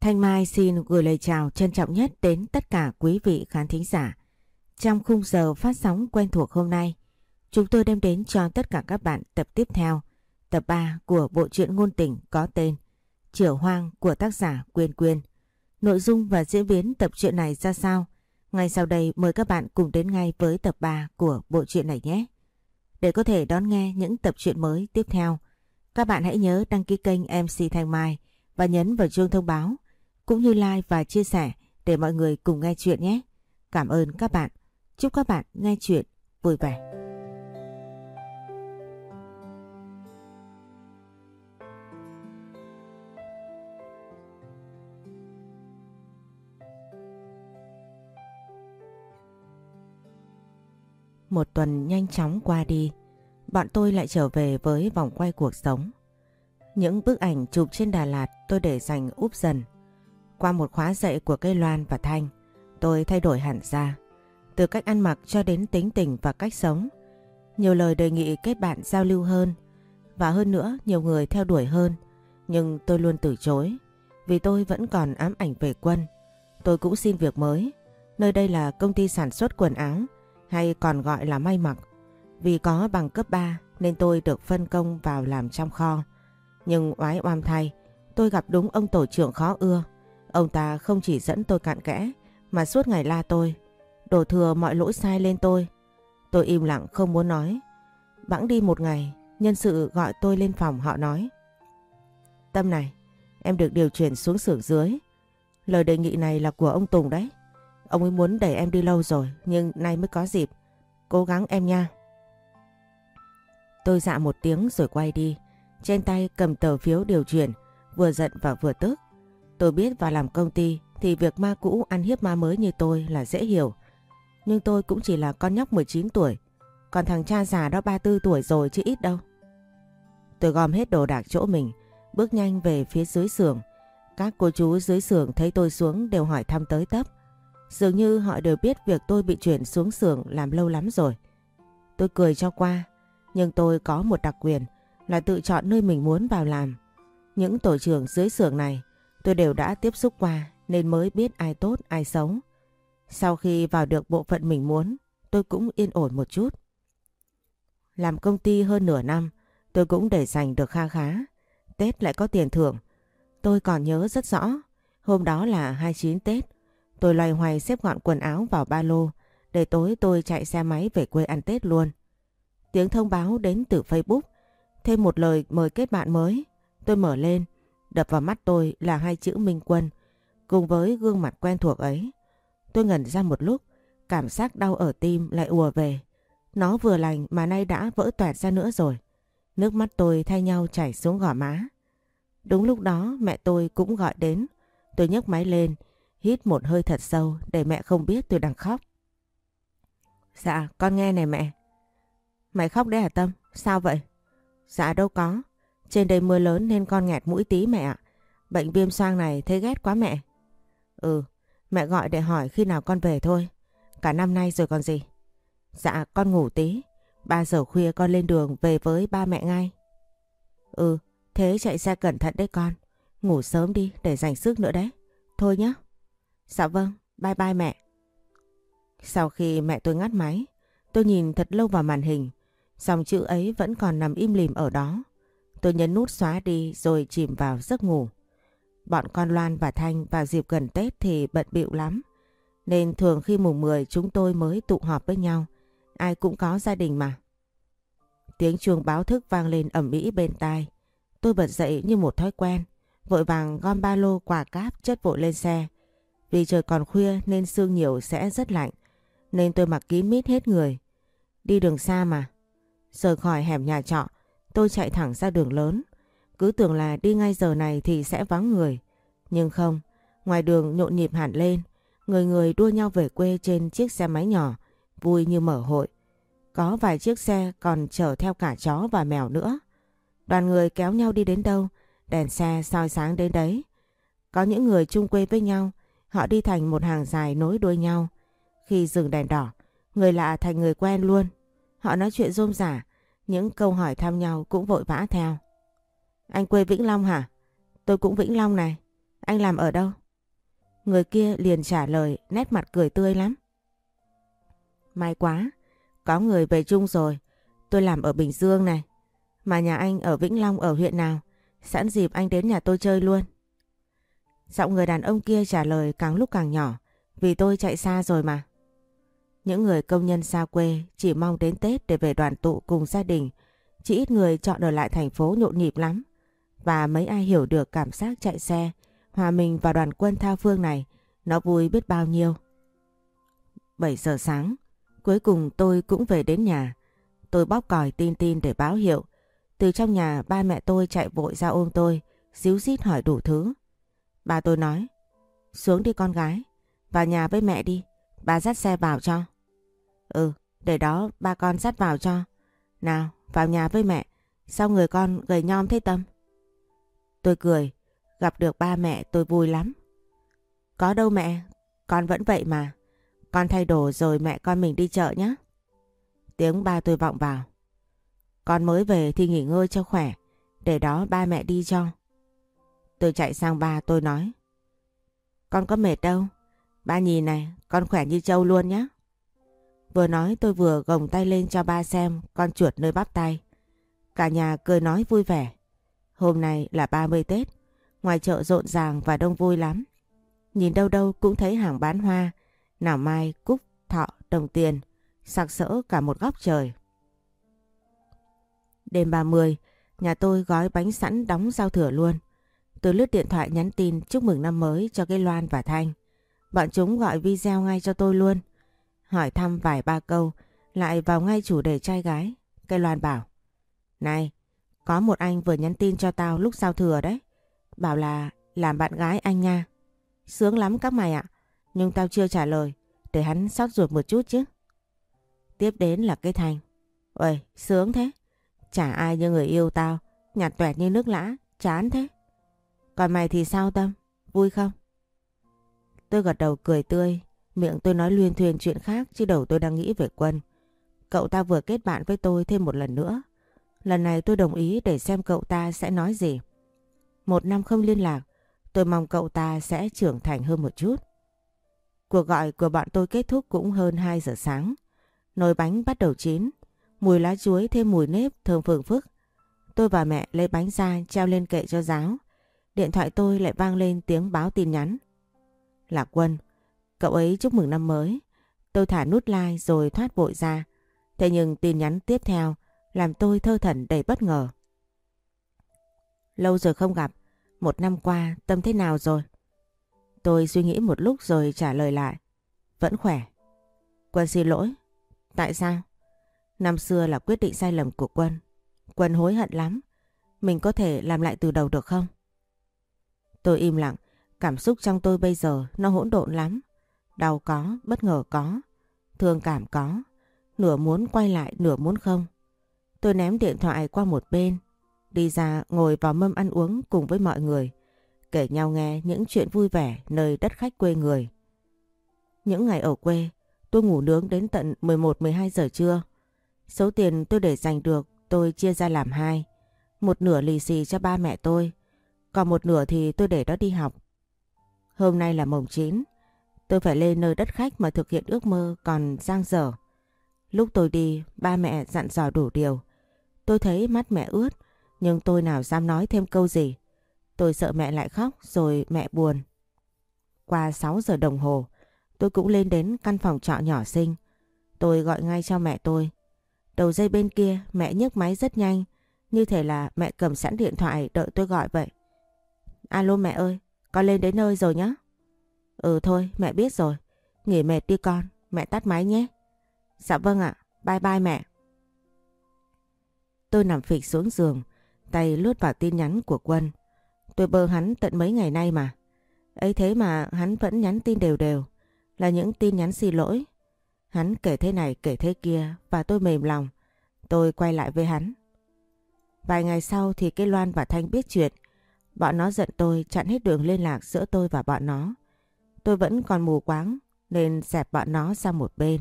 Thanh Mai xin gửi lời chào trân trọng nhất đến tất cả quý vị khán thính giả. Trong khung giờ phát sóng quen thuộc hôm nay, chúng tôi đem đến cho tất cả các bạn tập tiếp theo, tập 3 của bộ truyện ngôn tình có tên Chửa Hoang của tác giả Quyên Quyên. Nội dung và diễn biến tập truyện này ra sao? Ngay sau đây mời các bạn cùng đến ngay với tập 3 của bộ truyện này nhé. Để có thể đón nghe những tập truyện mới tiếp theo, các bạn hãy nhớ đăng ký kênh MC Thanh Mai và nhấn vào chuông thông báo cũng như like và chia sẻ để mọi người cùng nghe chuyện nhé. Cảm ơn các bạn. Chúc các bạn nghe chuyện vui vẻ. Một tuần nhanh chóng qua đi, bọn tôi lại trở về với vòng quay cuộc sống. Những bức ảnh chụp trên Đà Lạt tôi để dành úp dần. Qua một khóa dạy của cây Loan và Thanh, tôi thay đổi hẳn ra. Từ cách ăn mặc cho đến tính tình và cách sống. Nhiều lời đề nghị kết bạn giao lưu hơn. Và hơn nữa nhiều người theo đuổi hơn. Nhưng tôi luôn từ chối. Vì tôi vẫn còn ám ảnh về quân. Tôi cũng xin việc mới. Nơi đây là công ty sản xuất quần áo hay còn gọi là may mặc. Vì có bằng cấp 3 nên tôi được phân công vào làm trong kho. Nhưng oái oam thay, tôi gặp đúng ông tổ trưởng khó ưa. Ông ta không chỉ dẫn tôi cạn kẽ mà suốt ngày la tôi, đổ thừa mọi lỗi sai lên tôi. Tôi im lặng không muốn nói. Bẵng đi một ngày, nhân sự gọi tôi lên phòng họ nói. Tâm này, em được điều chuyển xuống xưởng dưới. Lời đề nghị này là của ông Tùng đấy. Ông ấy muốn đẩy em đi lâu rồi nhưng nay mới có dịp. Cố gắng em nha. Tôi dạ một tiếng rồi quay đi. Trên tay cầm tờ phiếu điều chuyển, vừa giận và vừa tức. Tôi biết vào làm công ty thì việc ma cũ ăn hiếp ma mới như tôi là dễ hiểu. Nhưng tôi cũng chỉ là con nhóc 19 tuổi. Còn thằng cha già đó 34 tuổi rồi chứ ít đâu. Tôi gom hết đồ đạc chỗ mình, bước nhanh về phía dưới xưởng. Các cô chú dưới xưởng thấy tôi xuống đều hỏi thăm tới tấp. Dường như họ đều biết việc tôi bị chuyển xuống xưởng làm lâu lắm rồi. Tôi cười cho qua, nhưng tôi có một đặc quyền là tự chọn nơi mình muốn vào làm. Những tổ trưởng dưới xưởng này tôi đều đã tiếp xúc qua nên mới biết ai tốt ai xấu. Sau khi vào được bộ phận mình muốn, tôi cũng yên ổn một chút. Làm công ty hơn nửa năm, tôi cũng để dành được kha khá. Tết lại có tiền thưởng. Tôi còn nhớ rất rõ, hôm đó là 29 Tết. Tôi loay hoay xếp gọn quần áo vào ba lô, để tối tôi chạy xe máy về quê ăn Tết luôn. Tiếng thông báo đến từ Facebook, thêm một lời mời kết bạn mới. Tôi mở lên, đập vào mắt tôi là hai chữ Minh Quân, cùng với gương mặt quen thuộc ấy. Tôi ngẩn ra một lúc, cảm giác đau ở tim lại ùa về. Nó vừa lành mà nay đã vỡ toẹt ra nữa rồi. Nước mắt tôi thay nhau chảy xuống gò má. Đúng lúc đó mẹ tôi cũng gọi đến. Tôi nhấc máy lên, hít một hơi thật sâu để mẹ không biết tôi đang khóc. Dạ, con nghe này mẹ. Mày khóc đấy hả Tâm? Sao vậy? Dạ đâu có. Trên đây mưa lớn nên con nghẹt mũi tí mẹ ạ. Bệnh viêm xoang này thấy ghét quá mẹ. Ừ, mẹ gọi để hỏi khi nào con về thôi. Cả năm nay rồi còn gì. Dạ, con ngủ tí. 3 giờ khuya con lên đường về với ba mẹ ngay. Ừ, thế chạy xe cẩn thận đấy con. Ngủ sớm đi để dành sức nữa đấy. Thôi nhé. Dạ vâng, bye bye mẹ. Sau khi mẹ tôi ngắt máy, tôi nhìn thật lâu vào màn hình. Dòng chữ ấy vẫn còn nằm im lìm ở đó. Tôi nhấn nút xóa đi rồi chìm vào giấc ngủ. Bọn con Loan và Thanh vào dịp gần Tết thì bận bịu lắm. Nên thường khi mùng 10 chúng tôi mới tụ họp với nhau. Ai cũng có gia đình mà. Tiếng chuông báo thức vang lên ẩm ĩ bên tai. Tôi bật dậy như một thói quen. Vội vàng gom ba lô quả cáp chất vội lên xe. Vì trời còn khuya nên sương nhiều sẽ rất lạnh. Nên tôi mặc kín mít hết người. Đi đường xa mà. Rời khỏi hẻm nhà trọ, tôi chạy thẳng ra đường lớn. Cứ tưởng là đi ngay giờ này thì sẽ vắng người. Nhưng không, ngoài đường nhộn nhịp hẳn lên. Người người đua nhau về quê trên chiếc xe máy nhỏ, vui như mở hội. Có vài chiếc xe còn chở theo cả chó và mèo nữa. Đoàn người kéo nhau đi đến đâu, đèn xe soi sáng đến đấy. Có những người chung quê với nhau, họ đi thành một hàng dài nối đuôi nhau. Khi dừng đèn đỏ, người lạ thành người quen luôn. Họ nói chuyện rôm rả, những câu hỏi thăm nhau cũng vội vã theo. Anh quê Vĩnh Long hả? Tôi cũng Vĩnh Long này. Anh làm ở đâu? Người kia liền trả lời nét mặt cười tươi lắm. May quá, có người về chung rồi. Tôi làm ở Bình Dương này. Mà nhà anh ở Vĩnh Long ở huyện nào? Sẵn dịp anh đến nhà tôi chơi luôn. Giọng người đàn ông kia trả lời càng lúc càng nhỏ vì tôi chạy xa rồi mà. Những người công nhân xa quê chỉ mong đến Tết để về đoàn tụ cùng gia đình. Chỉ ít người chọn ở lại thành phố nhộn nhịp lắm. Và mấy ai hiểu được cảm giác chạy xe, hòa mình vào đoàn quân thao phương này, nó vui biết bao nhiêu. 7 giờ sáng, cuối cùng tôi cũng về đến nhà. Tôi bóp còi tin tin để báo hiệu. Từ trong nhà ba mẹ tôi chạy vội ra ôm tôi, xíu xít hỏi đủ thứ. Ba tôi nói, xuống đi con gái, vào nhà với mẹ đi, ba dắt xe vào cho. Ừ, để đó ba con dắt vào cho. Nào, vào nhà với mẹ, sao người con gầy nhom thế Tâm? Tôi cười, gặp được ba mẹ tôi vui lắm. Có đâu mẹ, con vẫn vậy mà. Con thay đồ rồi mẹ con mình đi chợ nhé. Tiếng ba tôi vọng vào. Con mới về thì nghỉ ngơi cho khỏe, để đó ba mẹ đi cho. Tôi chạy sang ba tôi nói. Con có mệt đâu, ba nhìn này, con khỏe như trâu luôn nhé. Vừa nói tôi vừa gồng tay lên cho ba xem con chuột nơi bắp tay. Cả nhà cười nói vui vẻ. Hôm nay là 30 Tết, ngoài chợ rộn ràng và đông vui lắm. Nhìn đâu đâu cũng thấy hàng bán hoa, nào mai, cúc, thọ, đồng tiền, sặc sỡ cả một góc trời. Đêm 30, nhà tôi gói bánh sẵn đóng giao thừa luôn. Tôi lướt điện thoại nhắn tin chúc mừng năm mới cho cái Loan và Thanh. Bọn chúng gọi video ngay cho tôi luôn. Hỏi thăm vài ba câu, lại vào ngay chủ đề trai gái. Cây Loan bảo, Này, có một anh vừa nhắn tin cho tao lúc giao thừa đấy. Bảo là làm bạn gái anh nha. Sướng lắm các mày ạ. Nhưng tao chưa trả lời, để hắn sót ruột một chút chứ. Tiếp đến là cây Thành. Ôi, sướng thế. Chả ai như người yêu tao, nhạt tuẹt như nước lã, chán thế. Còn mày thì sao Tâm? Vui không? Tôi gật đầu cười tươi, miệng tôi nói luyên thuyền chuyện khác chứ đầu tôi đang nghĩ về Quân. Cậu ta vừa kết bạn với tôi thêm một lần nữa. Lần này tôi đồng ý để xem cậu ta sẽ nói gì. Một năm không liên lạc, tôi mong cậu ta sẽ trưởng thành hơn một chút. Cuộc gọi của bọn tôi kết thúc cũng hơn 2 giờ sáng. Nồi bánh bắt đầu chín, mùi lá chuối thêm mùi nếp thơm phừng phức. Tôi và mẹ lấy bánh ra treo lên kệ cho giáo. Điện thoại tôi lại vang lên tiếng báo tin nhắn. Là Quân, cậu ấy chúc mừng năm mới. Tôi thả nút like rồi thoát vội ra. Thế nhưng tin nhắn tiếp theo làm tôi thơ thẩn đầy bất ngờ. Lâu rồi không gặp, một năm qua Tâm thế nào rồi? Tôi suy nghĩ một lúc rồi trả lời lại. Vẫn khỏe. Quân xin lỗi. Tại sao? Năm xưa là quyết định sai lầm của Quân. Quân hối hận lắm. Mình có thể làm lại từ đầu được không? Tôi im lặng. Cảm xúc trong tôi bây giờ nó hỗn độn lắm. Đau có, bất ngờ có. Thương cảm có. Nửa muốn quay lại, nửa muốn không. Tôi ném điện thoại qua một bên. Đi ra ngồi vào mâm ăn uống cùng với mọi người kể nhau nghe những chuyện vui vẻ nơi đất khách quê người. Những ngày ở quê, tôi ngủ nướng đến tận 11-12 giờ trưa. Số tiền tôi để dành được tôi chia ra làm hai. Một nửa lì xì cho ba mẹ tôi, còn một nửa thì tôi để đó đi học. Hôm nay là mồng 9, tôi phải lên nơi đất khách mà thực hiện ước mơ còn giang dở. Lúc tôi đi, ba mẹ dặn dò đủ điều. Tôi thấy mắt mẹ ướt, nhưng tôi nào dám nói thêm câu gì. Tôi sợ mẹ lại khóc rồi mẹ buồn. Qua 6 giờ đồng hồ, tôi cũng lên đến căn phòng trọ nhỏ xinh. Tôi gọi ngay cho mẹ tôi. Đầu dây bên kia mẹ nhấc máy rất nhanh, như thể là mẹ cầm sẵn điện thoại đợi tôi gọi vậy. Alo mẹ ơi, con lên đến nơi rồi nhá. Ừ thôi, mẹ biết rồi. Nghỉ mệt đi con, mẹ tắt máy nhé. Dạ vâng ạ, bye bye mẹ. Tôi nằm phịch xuống giường, tay lướt vào tin nhắn của Quân. Tôi bơ hắn tận mấy ngày nay mà. ấy thế mà hắn vẫn nhắn tin đều đều. Là những tin nhắn xin lỗi. Hắn kể thế này kể thế kia và tôi mềm lòng. Tôi quay lại với hắn. Vài ngày sau thì cái Loan và Thanh biết chuyện. Bọn nó giận tôi chặn hết đường liên lạc giữa tôi và bọn nó. Tôi vẫn còn mù quáng nên dẹp bọn nó sang một bên.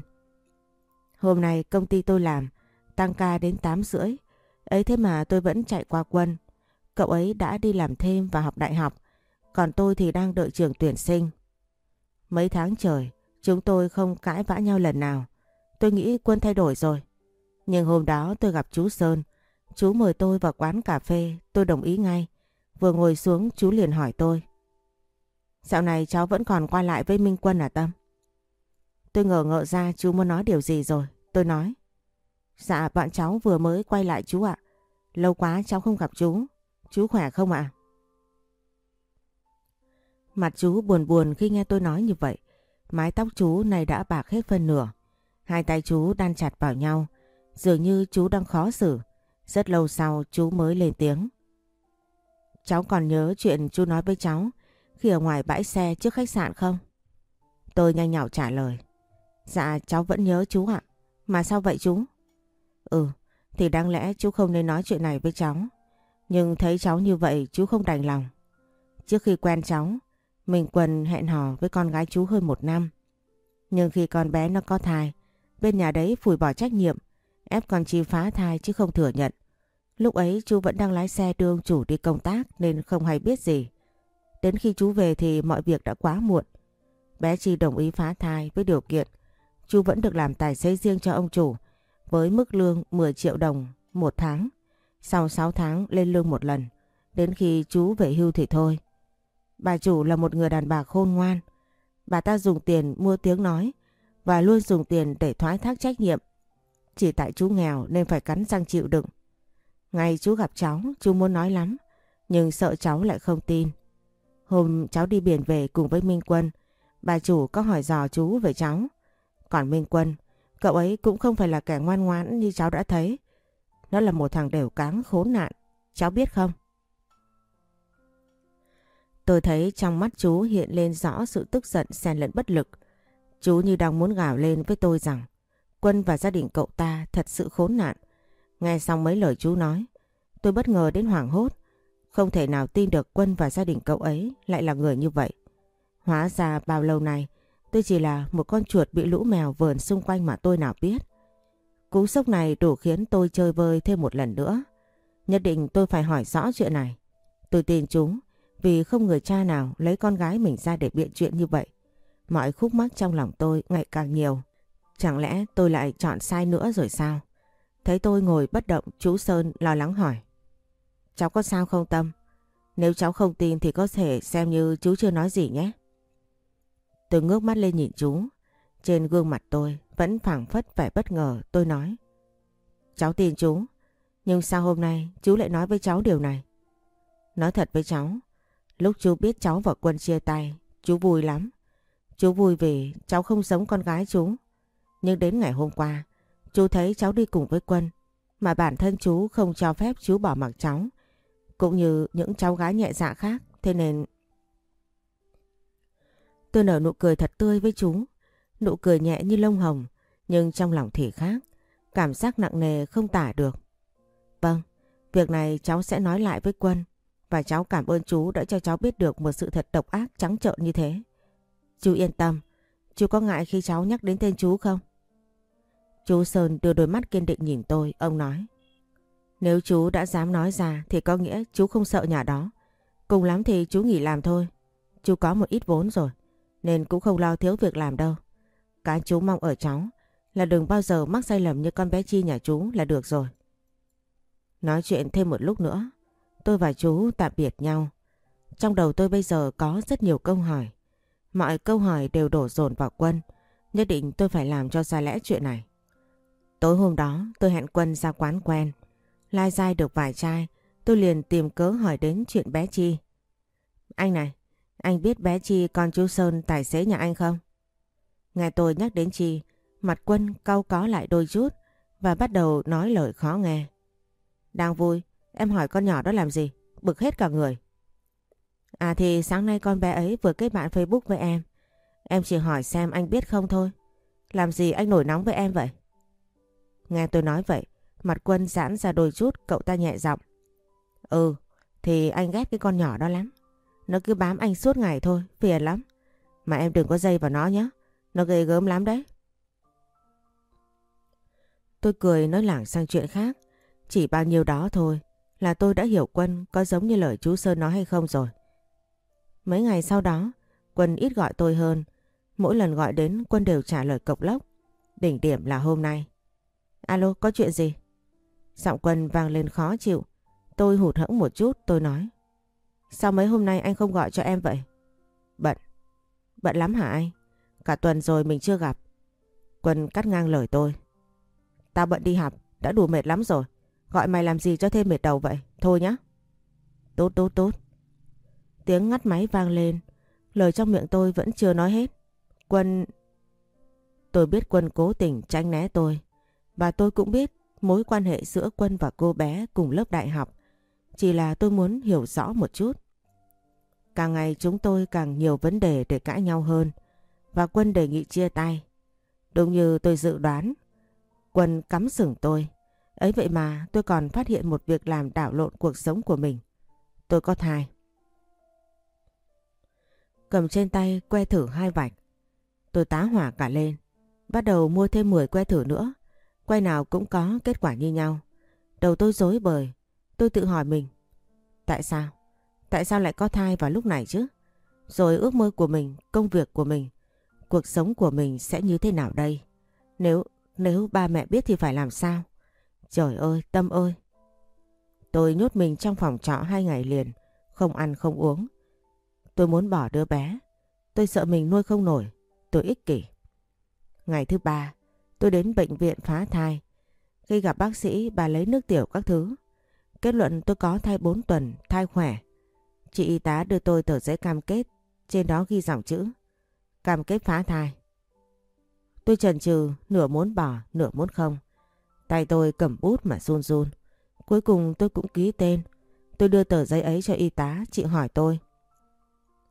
Hôm nay công ty tôi làm tăng ca đến 8 rưỡi. Ấy thế mà tôi vẫn chạy qua quân Cậu ấy đã đi làm thêm và học đại học. Còn tôi thì đang đợi trường tuyển sinh. Mấy tháng trời, chúng tôi không cãi vã nhau lần nào. Tôi nghĩ Quân thay đổi rồi. Nhưng hôm đó tôi gặp chú Sơn. Chú mời tôi vào quán cà phê, tôi đồng ý ngay. Vừa ngồi xuống, chú liền hỏi tôi. Dạo này cháu vẫn còn qua lại với Minh Quân à Tâm? Tôi ngờ ngợ ra chú muốn nói điều gì rồi. Tôi nói. Dạ bọn cháu vừa mới quay lại chú ạ. Lâu quá cháu không gặp chú. Chú khỏe không ạ? Mặt chú buồn buồn khi nghe tôi nói như vậy. Mái tóc chú này đã bạc hết phân nửa. Hai tay chú đan chặt vào nhau. Dường như chú đang khó xử. Rất lâu sau chú mới lên tiếng. Cháu còn nhớ chuyện chú nói với cháu khi ở ngoài bãi xe trước khách sạn không? Tôi nhanh nhảu trả lời. Dạ cháu vẫn nhớ chú ạ. Mà sao vậy chú? Ừ, thì đáng lẽ chú không nên nói chuyện này với cháu. Nhưng thấy cháu như vậy chú không đành lòng. Trước khi quen cháu, mình quần hẹn hò với con gái chú hơn một năm. Nhưng khi con bé nó có thai, bên nhà đấy phủi bỏ trách nhiệm, ép con Chi phá thai chứ không thừa nhận. Lúc ấy chú vẫn đang lái xe đưa ông chủ đi công tác nên không hay biết gì. Đến khi chú về thì mọi việc đã quá muộn. Bé Chi đồng ý phá thai với điều kiện chú vẫn được làm tài xế riêng cho ông chủ với mức lương 10 triệu đồng một tháng. Sau 6 tháng lên lương một lần, đến khi chú về hưu thì thôi. Bà chủ là một người đàn bà khôn ngoan. Bà ta dùng tiền mua tiếng nói và luôn dùng tiền để thoái thác trách nhiệm. Chỉ tại chú nghèo nên phải cắn răng chịu đựng. Ngày chú gặp cháu, chú muốn nói lắm, nhưng sợ cháu lại không tin. Hôm cháu đi biển về cùng với Minh Quân, bà chủ có hỏi dò chú về cháu. Còn Minh Quân, cậu ấy cũng không phải là kẻ ngoan ngoãn như cháu đã thấy. Nó là một thằng đều cáng khốn nạn, cháu biết không? Tôi thấy trong mắt chú hiện lên rõ sự tức giận xen lẫn bất lực. Chú như đang muốn gào lên với tôi rằng Quân và gia đình cậu ta thật sự khốn nạn. Nghe xong mấy lời chú nói, tôi bất ngờ đến hoảng hốt. Không thể nào tin được Quân và gia đình cậu ấy lại là người như vậy. Hóa ra bao lâu nay tôi chỉ là một con chuột bị lũ mèo vờn xung quanh mà tôi nào biết. Cú sốc này đủ khiến tôi chơi vơi thêm một lần nữa. Nhất định tôi phải hỏi rõ chuyện này. Tôi tin chúng vì không người cha nào lấy con gái mình ra để biện chuyện như vậy. Mọi khúc mắc trong lòng tôi ngày càng nhiều. Chẳng lẽ tôi lại chọn sai nữa rồi sao? Thấy tôi ngồi bất động, chú Sơn lo lắng hỏi. Cháu có sao không Tâm? Nếu cháu không tin thì có thể xem như chú chưa nói gì nhé. Tôi ngước mắt lên nhìn chú. Trên gương mặt tôi vẫn phảng phất vẻ bất ngờ tôi nói. Cháu tin chú, nhưng sao hôm nay chú lại nói với cháu điều này? Nói thật với cháu, lúc chú biết cháu và Quân chia tay, chú vui lắm. Chú vui vì cháu không giống con gái chú. Nhưng đến ngày hôm qua, chú thấy cháu đi cùng với Quân, mà bản thân chú không cho phép chú bỏ mặc cháu, cũng như những cháu gái nhẹ dạ khác, thế nên... Tôi nở nụ cười thật tươi với chú, nụ cười nhẹ như lông hồng, nhưng trong lòng thì khác, cảm giác nặng nề không tả được. Vâng, việc này cháu sẽ nói lại với Quân, và cháu cảm ơn chú đã cho cháu biết được một sự thật độc ác trắng trợn như thế. Chú yên tâm, chú có ngại khi cháu nhắc đến tên chú không? Chú Sơn đưa đôi mắt kiên định nhìn tôi, ông nói. Nếu chú đã dám nói ra thì có nghĩa chú không sợ nhà đó. Cùng lắm thì chú nghỉ làm thôi. Chú có một ít vốn rồi, nên cũng không lo thiếu việc làm đâu. Cái chú mong ở cháu là đừng bao giờ mắc sai lầm như con bé Chi nhà chú là được rồi. Nói chuyện thêm một lúc nữa, tôi và chú tạm biệt nhau. Trong đầu tôi bây giờ có rất nhiều câu hỏi. Mọi câu hỏi đều đổ dồn vào Quân. Nhất định tôi phải làm cho ra lẽ chuyện này. Tối hôm đó tôi hẹn Quân ra quán quen. Lai dai được vài chai, tôi liền tìm cớ hỏi đến chuyện bé Chi. Anh này, anh biết bé Chi con chú Sơn tài xế nhà anh không? Nghe tôi nhắc đến Chi, mặt Quân cau có lại đôi chút và bắt đầu nói lời khó nghe. Đang vui, em hỏi con nhỏ đó làm gì? Bực hết cả người. À thì sáng nay con bé ấy vừa kết bạn Facebook với em. Em chỉ hỏi xem anh biết không thôi. Làm gì anh nổi nóng với em vậy? Nghe tôi nói vậy, mặt quân giãn ra đôi chút cậu ta nhẹ giọng. Ừ, thì anh ghét cái con nhỏ đó lắm. Nó cứ bám anh suốt ngày thôi, phiền lắm. Mà em đừng có dây vào nó nhé, nó gây gớm lắm đấy. Tôi cười nói lảng sang chuyện khác. Chỉ bao nhiêu đó thôi là tôi đã hiểu Quân có giống như lời chú Sơn nói hay không rồi. Mấy ngày sau đó, Quân ít gọi tôi hơn. Mỗi lần gọi đến Quân đều trả lời cộc lốc. Đỉnh điểm là hôm nay. Alo, có chuyện gì? Giọng quần vang lên khó chịu. Tôi hụt hẫng một chút, tôi nói. Sao mấy hôm nay anh không gọi cho em vậy? Bận. Bận lắm hả anh? Cả tuần rồi mình chưa gặp. Quân cắt ngang lời tôi. Tao bận đi học, đã đủ mệt lắm rồi. Gọi mày làm gì cho thêm mệt đầu vậy? Thôi nhá. Tốt tốt tốt. Tiếng ngắt máy vang lên. Lời trong miệng tôi vẫn chưa nói hết. Quân... Tôi biết Quân cố tình tránh né tôi. Và tôi cũng biết mối quan hệ giữa Quân và cô bé cùng lớp đại học. Chỉ là tôi muốn hiểu rõ một chút. Càng ngày chúng tôi càng nhiều vấn đề để cãi nhau hơn. Và Quân đề nghị chia tay. Đúng như tôi dự đoán. Quân cắm sừng tôi. Ấy vậy mà tôi còn phát hiện một việc làm đảo lộn cuộc sống của mình. Tôi có thai. Cầm trên tay que thử hai vạch. Tôi tá hỏa cả lên. Bắt đầu mua thêm 10 que thử nữa quay nào cũng có kết quả như nhau. Đầu tôi dối bời. Tôi tự hỏi mình. Tại sao? Tại sao lại có thai vào lúc này chứ? Rồi ước mơ của mình, công việc của mình, cuộc sống của mình sẽ như thế nào đây? Nếu nếu ba mẹ biết thì phải làm sao? Trời ơi, Tâm ơi! Tôi nhốt mình trong phòng trọ hai ngày liền, không ăn không uống. Tôi muốn bỏ đứa bé. Tôi sợ mình nuôi không nổi. Tôi ích kỷ. Ngày thứ ba, tôi đến bệnh viện phá thai. Khi gặp bác sĩ, bà lấy nước tiểu các thứ. Kết luận tôi có thai 4 tuần, thai khỏe. Chị y tá đưa tôi tờ giấy cam kết, trên đó ghi dòng chữ. Cam kết phá thai. Tôi chần chừ, nửa muốn bỏ, nửa muốn không. Tay tôi cầm bút mà run run. Cuối cùng tôi cũng ký tên. Tôi đưa tờ giấy ấy cho y tá, chị hỏi tôi.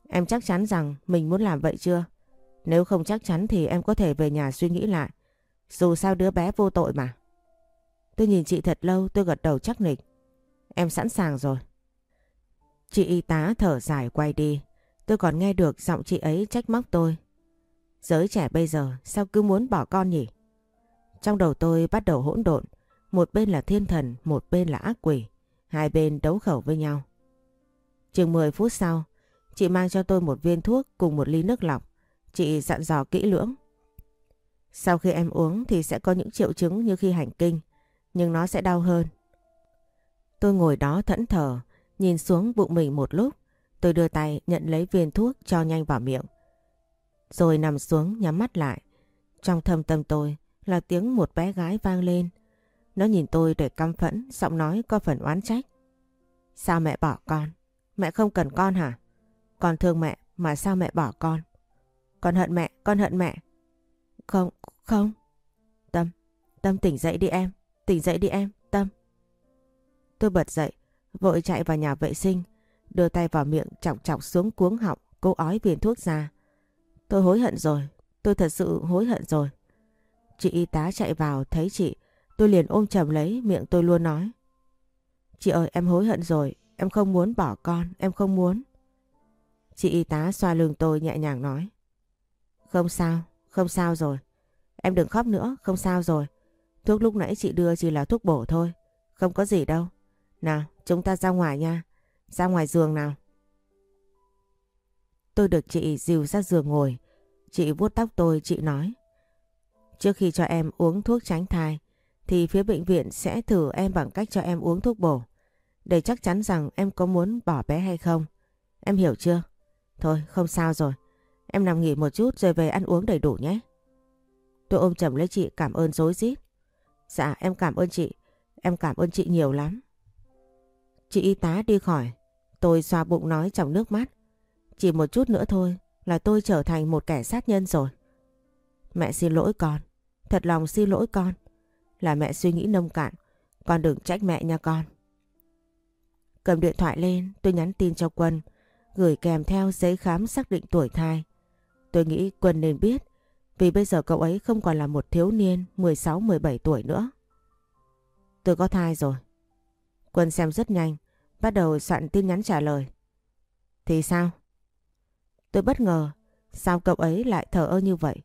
Em chắc chắn rằng mình muốn làm vậy chưa? Nếu không chắc chắn thì em có thể về nhà suy nghĩ lại. Dù sao đứa bé vô tội mà. Tôi nhìn chị thật lâu tôi gật đầu chắc nịch. Em sẵn sàng rồi. Chị y tá thở dài quay đi. Tôi còn nghe được giọng chị ấy trách móc tôi. Giới trẻ bây giờ sao cứ muốn bỏ con nhỉ? Trong đầu tôi bắt đầu hỗn độn. Một bên là thiên thần, một bên là ác quỷ. Hai bên đấu khẩu với nhau. Chừng 10 phút sau, chị mang cho tôi một viên thuốc cùng một ly nước lọc. Chị dặn dò kỹ lưỡng. Sau khi em uống thì sẽ có những triệu chứng như khi hành kinh, nhưng nó sẽ đau hơn. Tôi ngồi đó thẫn thờ, nhìn xuống bụng mình một lúc. Tôi đưa tay nhận lấy viên thuốc cho nhanh vào miệng. Rồi nằm xuống nhắm mắt lại. Trong thâm tâm tôi là tiếng một bé gái vang lên. Nó nhìn tôi để căm phẫn, giọng nói có phần oán trách. Sao mẹ bỏ con? Mẹ không cần con hả? Con thương mẹ mà sao mẹ bỏ con? Con hận mẹ, con hận mẹ. Không, không. Tâm, Tâm tỉnh dậy đi em, tỉnh dậy đi em, Tâm. Tôi bật dậy, vội chạy vào nhà vệ sinh, đưa tay vào miệng chọc chọc xuống cuống họng, cố ói viên thuốc ra. Tôi hối hận rồi, tôi thật sự hối hận rồi. Chị y tá chạy vào thấy chị, tôi liền ôm chầm lấy miệng tôi luôn nói. Chị ơi em hối hận rồi, em không muốn bỏ con, em không muốn. Chị y tá xoa lưng tôi nhẹ nhàng nói. Không sao, không sao rồi. Em đừng khóc nữa, không sao rồi. Thuốc lúc nãy chị đưa chỉ là thuốc bổ thôi, không có gì đâu. Nào, chúng ta ra ngoài nha, ra ngoài giường nào. Tôi được chị dìu ra giường ngồi. Chị vuốt tóc tôi, chị nói. Trước khi cho em uống thuốc tránh thai, thì phía bệnh viện sẽ thử em bằng cách cho em uống thuốc bổ. Để chắc chắn rằng em có muốn bỏ bé hay không. Em hiểu chưa? Thôi, không sao rồi. Em nằm nghỉ một chút rồi về ăn uống đầy đủ nhé. Tôi ôm chầm lấy chị cảm ơn dối rít. Dạ, em cảm ơn chị. Em cảm ơn chị nhiều lắm. Chị y tá đi khỏi. Tôi xoa bụng nói trong nước mắt. Chỉ một chút nữa thôi là tôi trở thành một kẻ sát nhân rồi. Mẹ xin lỗi con. Thật lòng xin lỗi con. Là mẹ suy nghĩ nông cạn. Con đừng trách mẹ nha con. Cầm điện thoại lên tôi nhắn tin cho Quân. Gửi kèm theo giấy khám xác định tuổi thai. Tôi nghĩ Quân nên biết. Vì bây giờ cậu ấy không còn là một thiếu niên 16-17 tuổi nữa. Tôi có thai rồi. Quân xem rất nhanh. Bắt đầu soạn tin nhắn trả lời. Thì sao? Tôi bất ngờ, sao cậu ấy lại thờ ơ như vậy?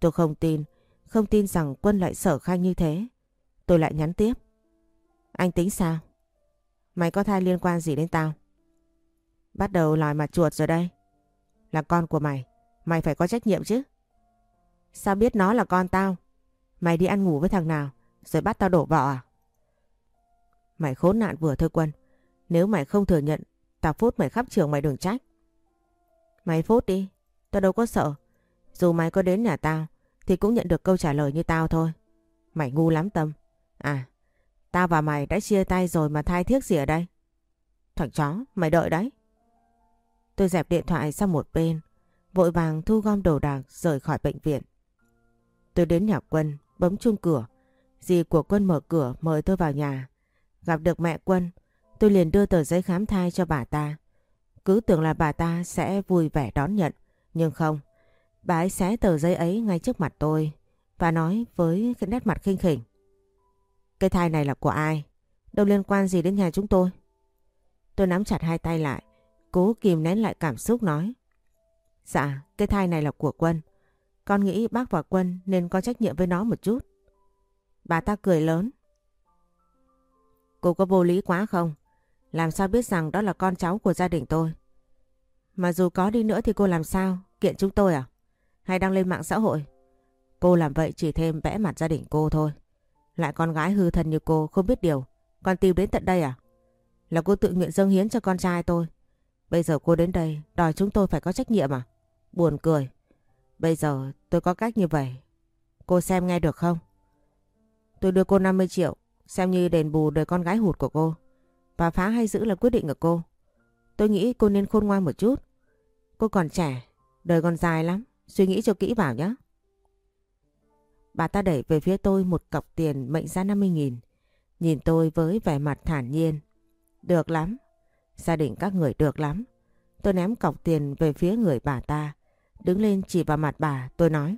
Tôi không tin, không tin rằng Quân lại sở khanh như thế. Tôi lại nhắn tiếp. Anh tính sao? Mày có thai liên quan gì đến tao? Bắt đầu lòi mặt chuột rồi đây. là con của mày. Mày phải có trách nhiệm chứ. Sao biết nó là con tao? Mày đi ăn ngủ với thằng nào rồi bắt tao đổ vỏ à? Mày khốn nạn vừa thôi Quân. Nếu mày không thừa nhận, tao phốt mày khắp trường mày đừng trách. Mày phốt đi, tao đâu có sợ. Dù mày có đến nhà tao, thì cũng nhận được câu trả lời như tao thôi. Mày ngu lắm Tâm. À, tao và mày đã chia tay rồi mà thai thiết gì ở đây? Thằng chó, mày đợi đấy. Tôi dẹp điện thoại sang một bên, vội vàng thu gom đồ đạc rời khỏi bệnh viện. Tôi đến nhà Quân, bấm chuông cửa. Dì của Quân mở cửa mời tôi vào nhà. Gặp được mẹ Quân, tôi liền đưa tờ giấy khám thai cho bà ta. Cứ tưởng là bà ta sẽ vui vẻ đón nhận, nhưng không. Bà ấy xé tờ giấy ấy ngay trước mặt tôi và nói với cái nét mặt khinh khỉnh. Cái thai này là của ai? Đâu liên quan gì đến nhà chúng tôi? Tôi nắm chặt hai tay lại, cố kìm nén lại cảm xúc nói. Dạ, cái thai này là của Quân. Con nghĩ bác và Quân nên có trách nhiệm với nó một chút. Bà ta cười lớn. Cô có vô lý quá không? Làm sao biết rằng đó là con cháu của gia đình tôi? Mà dù có đi nữa thì cô làm sao? Kiện chúng tôi à? Hay đăng lên mạng xã hội? Cô làm vậy chỉ thêm vẽ mặt gia đình cô thôi. Lại con gái hư thân như cô không biết điều. Con tìm đến tận đây à? Là cô tự nguyện dâng hiến cho con trai tôi. Bây giờ cô đến đây đòi chúng tôi phải có trách nhiệm à? Buồn cười. Bây giờ tôi có cách như vậy. Cô xem nghe được không? Tôi đưa cô 50 triệu xem như đền bù đời con gái hụt của cô. Và phá hay giữ là quyết định của cô. Tôi nghĩ cô nên khôn ngoan một chút. Cô còn trẻ, đời còn dài lắm. Suy nghĩ cho kỹ vào nhé. Bà ta đẩy về phía tôi một cọc tiền mệnh giá 50.000. Nhìn tôi với vẻ mặt thản nhiên. Được lắm. Gia đình các người được lắm. Tôi ném cọc tiền về phía người bà ta. Đứng lên chỉ vào mặt bà tôi nói.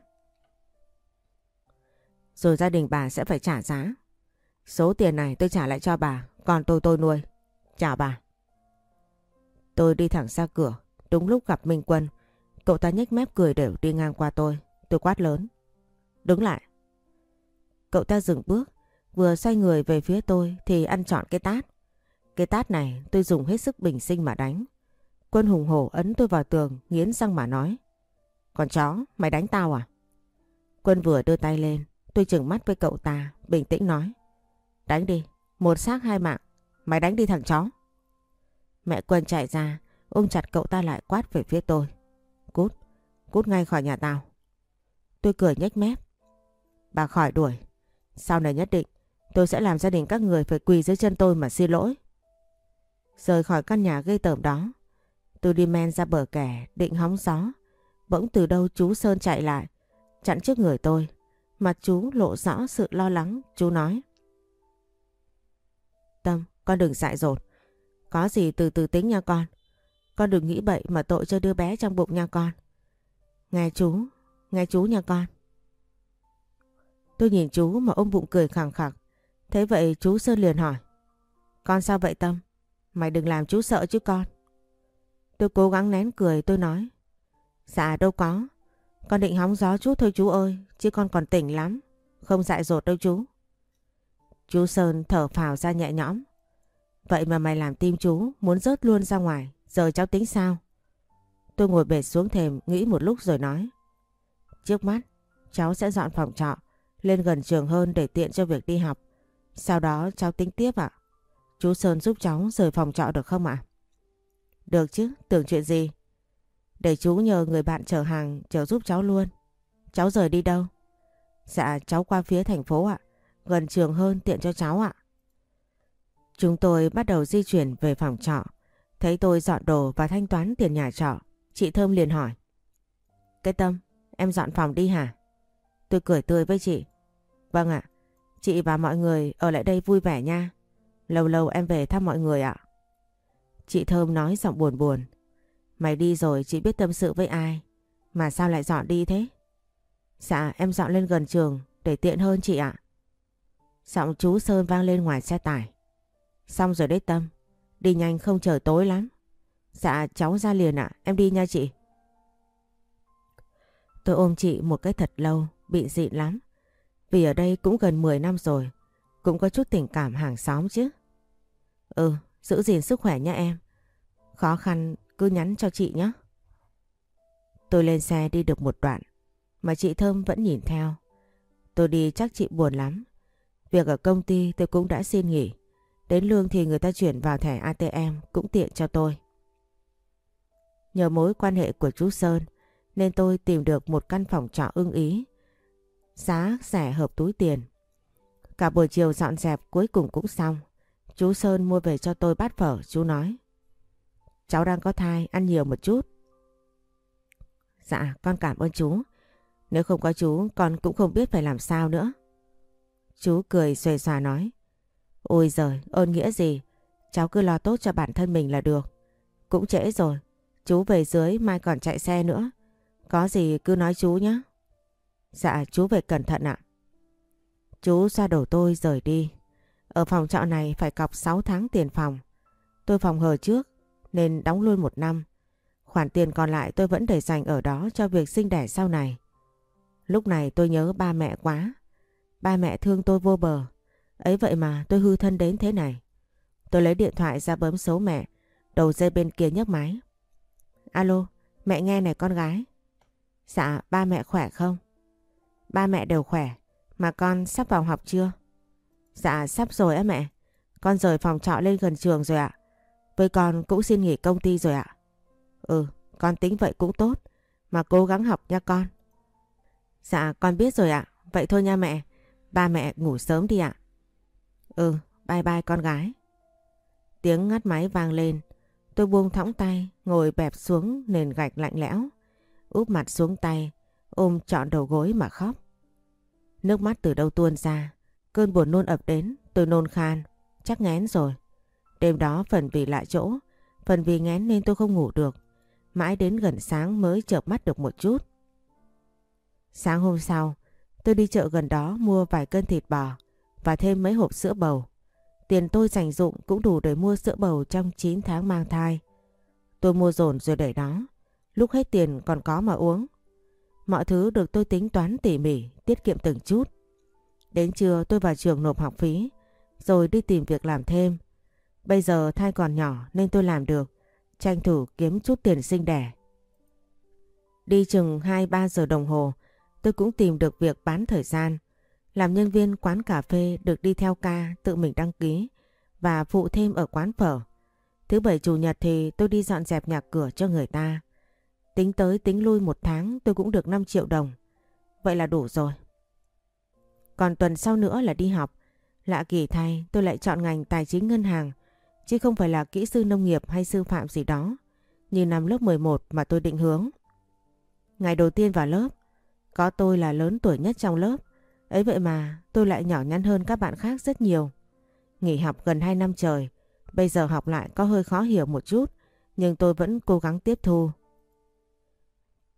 Rồi gia đình bà sẽ phải trả giá. Số tiền này tôi trả lại cho bà, còn tôi tôi nuôi. Chào bà. Tôi đi thẳng ra cửa, đúng lúc gặp Minh Quân. Cậu ta nhếch mép cười đều đi ngang qua tôi. Tôi quát lớn. Đứng lại. Cậu ta dừng bước, vừa xoay người về phía tôi thì ăn trọn cái tát. Cái tát này tôi dùng hết sức bình sinh mà đánh. Quân hùng hổ ấn tôi vào tường, nghiến răng mà nói. Còn chó, mày đánh tao à? Quân vừa đưa tay lên, tôi chừng mắt với cậu ta, bình tĩnh nói. Đánh đi, một xác hai mạng, mày đánh đi thằng chó. Mẹ Quân chạy ra, ôm chặt cậu ta lại quát về phía tôi. Cút, cút ngay khỏi nhà tao. Tôi cười nhếch mép. Bà khỏi đuổi. Sau này nhất định tôi sẽ làm gia đình các người phải quỳ dưới chân tôi mà xin lỗi. Rời khỏi căn nhà gây tởm đó. Tôi đi men ra bờ kẻ định hóng gió. Bỗng từ đâu chú Sơn chạy lại. Chặn trước người tôi. Mặt chú lộ rõ sự lo lắng. Chú nói. Tâm, con đừng dại dột. Có gì từ từ tính nha con. Con đừng nghĩ bậy mà tội cho đứa bé trong bụng nha con. Nghe chú, nghe chú nha con. Tôi nhìn chú mà ôm bụng cười khẳng khẳng. Thế vậy chú Sơn liền hỏi. Con sao vậy Tâm? Mày đừng làm chú sợ chứ con. Tôi cố gắng nén cười tôi nói. Dạ đâu có. Con định hóng gió chút thôi chú ơi. Chứ con còn tỉnh lắm. Không dại dột đâu chú. Chú Sơn thở phào ra nhẹ nhõm. Vậy mà mày làm tim chú muốn rớt luôn ra ngoài. Giờ cháu tính sao? Tôi ngồi bệt xuống thềm nghĩ một lúc rồi nói. Trước mắt, cháu sẽ dọn phòng trọ, lên gần trường hơn để tiện cho việc đi học. Sau đó cháu tính tiếp ạ. Chú Sơn giúp cháu rời phòng trọ được không ạ? Được chứ, tưởng chuyện gì? Để chú nhờ người bạn chở hàng chở giúp cháu luôn. Cháu rời đi đâu? Dạ, cháu qua phía thành phố ạ. Gần trường hơn tiện cho cháu ạ. Chúng tôi bắt đầu di chuyển về phòng trọ. Thấy tôi dọn đồ và thanh toán tiền nhà trọ, chị Thơm liền hỏi. Cái Tâm, em dọn phòng đi hả? Tôi cười tươi với chị. Vâng ạ, chị và mọi người ở lại đây vui vẻ nha. Lâu lâu em về thăm mọi người ạ. Chị Thơm nói giọng buồn buồn. Mày đi rồi chị biết tâm sự với ai. Mà sao lại dọn đi thế? Dạ em dọn lên gần trường để tiện hơn chị ạ. Giọng chú Sơn vang lên ngoài xe tải. Xong rồi đấy Tâm. Đi nhanh không chờ tối lắm. Dạ cháu ra liền ạ, em đi nha chị. Tôi ôm chị một cái thật lâu, bị dị lắm. Vì ở đây cũng gần 10 năm rồi, cũng có chút tình cảm hàng xóm chứ. Ừ, giữ gìn sức khỏe nha em. Khó khăn cứ nhắn cho chị nhé. Tôi lên xe đi được một đoạn mà chị Thơm vẫn nhìn theo. Tôi đi chắc chị buồn lắm. Việc ở công ty tôi cũng đã xin nghỉ. Đến lương thì người ta chuyển vào thẻ ATM cũng tiện cho tôi. Nhờ mối quan hệ của chú Sơn nên tôi tìm được một căn phòng trọ ưng ý. Giá rẻ hợp túi tiền. Cả buổi chiều dọn dẹp cuối cùng cũng xong. Chú Sơn mua về cho tôi bát phở, chú nói. Cháu đang có thai, ăn nhiều một chút. Dạ, con cảm ơn chú. Nếu không có chú, con cũng không biết phải làm sao nữa. Chú cười xòe xòa nói. Ôi giời, ơn nghĩa gì? Cháu cứ lo tốt cho bản thân mình là được. Cũng trễ rồi. Chú về dưới mai còn chạy xe nữa. Có gì cứ nói chú nhé. Dạ, chú về cẩn thận ạ. Chú xoa đầu tôi rời đi. Ở phòng trọ này phải cọc 6 tháng tiền phòng. Tôi phòng hờ trước nên đóng luôn một năm. Khoản tiền còn lại tôi vẫn để dành ở đó cho việc sinh đẻ sau này. Lúc này tôi nhớ ba mẹ quá. Ba mẹ thương tôi vô bờ. Ấy vậy mà tôi hư thân đến thế này. Tôi lấy điện thoại ra bấm số mẹ. Đầu dây bên kia nhấc máy. Alo, mẹ nghe này con gái. Dạ, ba mẹ khỏe không? Ba mẹ đều khỏe. Mà con sắp vào học chưa? Dạ, sắp rồi á mẹ. Con rời phòng trọ lên gần trường rồi ạ. Với con cũng xin nghỉ công ty rồi ạ. Ừ, con tính vậy cũng tốt. Mà cố gắng học nha con. Dạ, con biết rồi ạ. Vậy thôi nha mẹ. Ba mẹ ngủ sớm đi ạ. Ừ, bye bye con gái. Tiếng ngắt máy vang lên. Tôi buông thõng tay, ngồi bẹp xuống nền gạch lạnh lẽo. Úp mặt xuống tay, ôm trọn đầu gối mà khóc. Nước mắt từ đâu tuôn ra. Cơn buồn nôn ập đến, tôi nôn khan. Chắc ngén rồi. Đêm đó phần vì lạ chỗ, phần vì ngén nên tôi không ngủ được. Mãi đến gần sáng mới chợp mắt được một chút. Sáng hôm sau, tôi đi chợ gần đó mua vài cân thịt bò và thêm mấy hộp sữa bầu. Tiền tôi dành dụng cũng đủ để mua sữa bầu trong 9 tháng mang thai. Tôi mua dồn rồi để đó. Lúc hết tiền còn có mà uống. Mọi thứ được tôi tính toán tỉ mỉ, tiết kiệm từng chút. Đến trưa tôi vào trường nộp học phí, rồi đi tìm việc làm thêm. Bây giờ thai còn nhỏ nên tôi làm được, tranh thủ kiếm chút tiền sinh đẻ. Đi chừng 2-3 giờ đồng hồ, tôi cũng tìm được việc bán thời gian. Làm nhân viên quán cà phê được đi theo ca tự mình đăng ký và phụ thêm ở quán phở. Thứ bảy chủ nhật thì tôi đi dọn dẹp nhà cửa cho người ta. Tính tới tính lui một tháng tôi cũng được 5 triệu đồng. Vậy là đủ rồi. Còn tuần sau nữa là đi học. Lạ kỳ thay tôi lại chọn ngành tài chính ngân hàng chứ không phải là kỹ sư nông nghiệp hay sư phạm gì đó như năm lớp 11 mà tôi định hướng. Ngày đầu tiên vào lớp, có tôi là lớn tuổi nhất trong lớp. Ấy vậy mà tôi lại nhỏ nhắn hơn các bạn khác rất nhiều. Nghỉ học gần 2 năm trời, bây giờ học lại có hơi khó hiểu một chút, nhưng tôi vẫn cố gắng tiếp thu.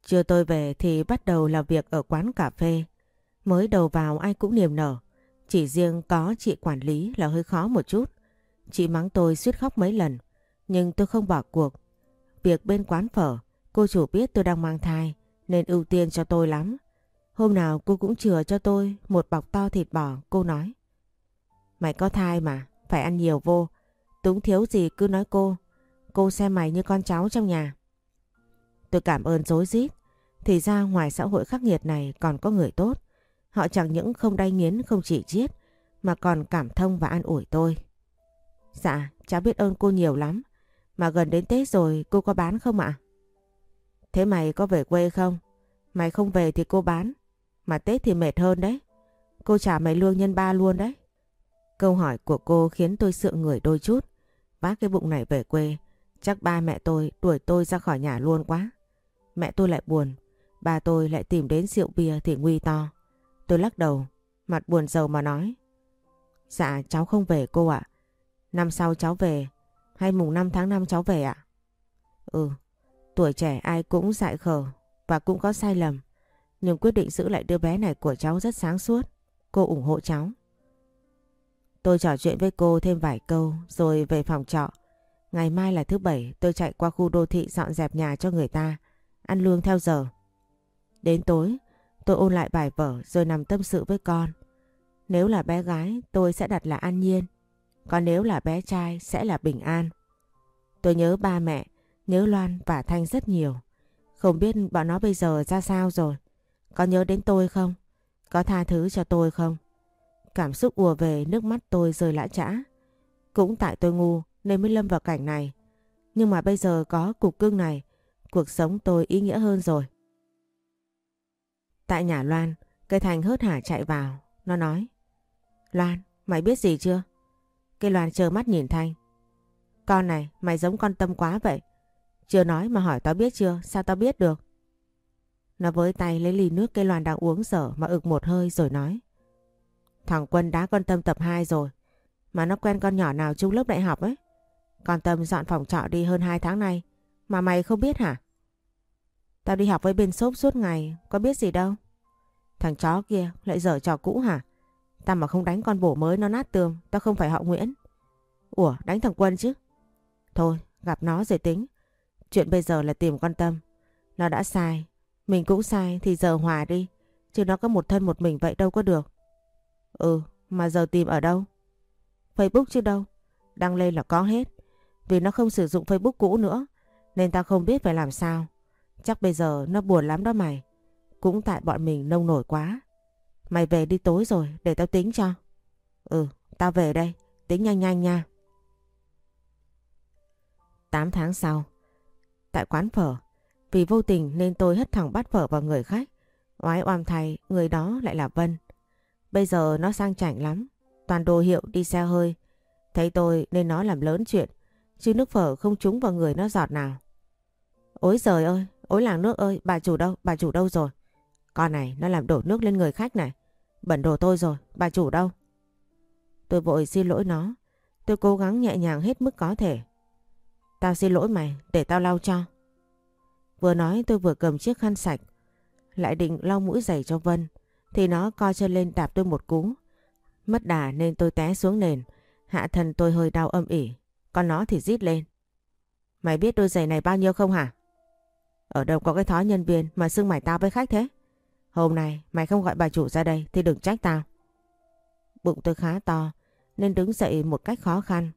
Chưa tôi về thì bắt đầu làm việc ở quán cà phê. Mới đầu vào ai cũng niềm nở, chỉ riêng có chị quản lý là hơi khó một chút. Chị mắng tôi suýt khóc mấy lần, nhưng tôi không bỏ cuộc. Việc bên quán phở, cô chủ biết tôi đang mang thai nên ưu tiên cho tôi lắm. Hôm nào cô cũng chừa cho tôi một bọc to thịt bò, cô nói. Mày có thai mà, phải ăn nhiều vô. Túng thiếu gì cứ nói cô. Cô xem mày như con cháu trong nhà. Tôi cảm ơn dối rít Thì ra ngoài xã hội khắc nghiệt này còn có người tốt. Họ chẳng những không đay nghiến không chỉ chiết mà còn cảm thông và an ủi tôi. Dạ, cháu biết ơn cô nhiều lắm. Mà gần đến Tết rồi cô có bán không ạ? Thế mày có về quê không? Mày không về thì cô bán. Mà Tết thì mệt hơn đấy. Cô trả mày lương nhân ba luôn đấy. Câu hỏi của cô khiến tôi sợ người đôi chút. Vác cái bụng này về quê. Chắc ba mẹ tôi đuổi tôi ra khỏi nhà luôn quá. Mẹ tôi lại buồn. Ba tôi lại tìm đến rượu bia thì nguy to. Tôi lắc đầu. Mặt buồn rầu mà nói. Dạ cháu không về cô ạ. Năm sau cháu về. Hay mùng 5 tháng 5 cháu về ạ? Ừ. Tuổi trẻ ai cũng dại khờ. Và cũng có sai lầm. Nhưng quyết định giữ lại đứa bé này của cháu rất sáng suốt. Cô ủng hộ cháu. Tôi trò chuyện với cô thêm vài câu rồi về phòng trọ. Ngày mai là thứ bảy, tôi chạy qua khu đô thị dọn dẹp nhà cho người ta. Ăn lương theo giờ. Đến tối, tôi ôn lại bài vở rồi nằm tâm sự với con. Nếu là bé gái, tôi sẽ đặt là An Nhiên. Còn nếu là bé trai sẽ là Bình An. Tôi nhớ ba mẹ, nhớ Loan và Thanh rất nhiều. Không biết bọn nó bây giờ ra sao rồi? Có nhớ đến tôi không? Có tha thứ cho tôi không? Cảm xúc ùa về nước mắt tôi rơi lã chã. Cũng tại tôi ngu nên mới lâm vào cảnh này. Nhưng mà bây giờ có cục cưng này, cuộc sống tôi ý nghĩa hơn rồi. Tại nhà Loan, cây Thành hớt hả chạy vào. Nó nói, Loan, mày biết gì chưa? Cây Loan chờ mắt nhìn Thanh. Con này, mày giống con tâm quá vậy. Chưa nói mà hỏi tao biết chưa, sao tao biết được? Nó với tay lấy ly nước cây Loan đang uống dở mà ực một hơi rồi nói. Thằng Quân đá con Tâm tập 2 rồi. Mà nó quen con nhỏ nào chung lớp đại học ấy. Con Tâm dọn phòng trọ đi hơn 2 tháng nay. Mà mày không biết hả? Tao đi học với bên shop suốt ngày. Có biết gì đâu. Thằng chó kia lại dở trò cũ hả? Tao mà không đánh con bổ mới nó nát tường. Tao không phải họ Nguyễn. Ủa đánh thằng Quân chứ? Thôi gặp nó rồi tính. Chuyện bây giờ là tìm con Tâm. Nó đã sai. Mình cũng sai thì giờ hòa đi. Chứ nó có một thân một mình vậy đâu có được. Ừ, mà giờ tìm ở đâu? Facebook chứ đâu. Đăng lên là có hết. Vì nó không sử dụng Facebook cũ nữa. Nên tao không biết phải làm sao. Chắc bây giờ nó buồn lắm đó mày. Cũng tại bọn mình nông nổi quá. Mày về đi tối rồi, để tao tính cho. Ừ, tao về đây. Tính nhanh nhanh nha. 8 tháng sau. Tại quán phở. Vì vô tình nên tôi hất thẳng bát phở vào người khách. Oái oăm thay, người đó lại là Vân. Bây giờ nó sang chảnh lắm, toàn đồ hiệu đi xe hơi. Thấy tôi nên nó làm lớn chuyện, chứ nước phở không trúng vào người nó giọt nào. Ôi giời ơi, ôi làng nước ơi, bà chủ đâu, bà chủ đâu rồi? Con này nó làm đổ nước lên người khách này. Bẩn đồ tôi rồi, bà chủ đâu? Tôi vội xin lỗi nó. Tôi cố gắng nhẹ nhàng hết mức có thể. Tao xin lỗi mày, để tao lau cho. Vừa nói tôi vừa cầm chiếc khăn sạch. Lại định lau mũi giày cho Vân. Thì nó co chân lên đạp tôi một cú. Mất đà nên tôi té xuống nền. Hạ thân tôi hơi đau âm ỉ. Con nó thì rít lên. Mày biết đôi giày này bao nhiêu không hả? Ở đâu có cái thói nhân viên mà xưng mày tao với khách thế? Hôm nay, mày không gọi bà chủ ra đây thì đừng trách tao. Bụng tôi khá to, nên đứng dậy một cách khó khăn.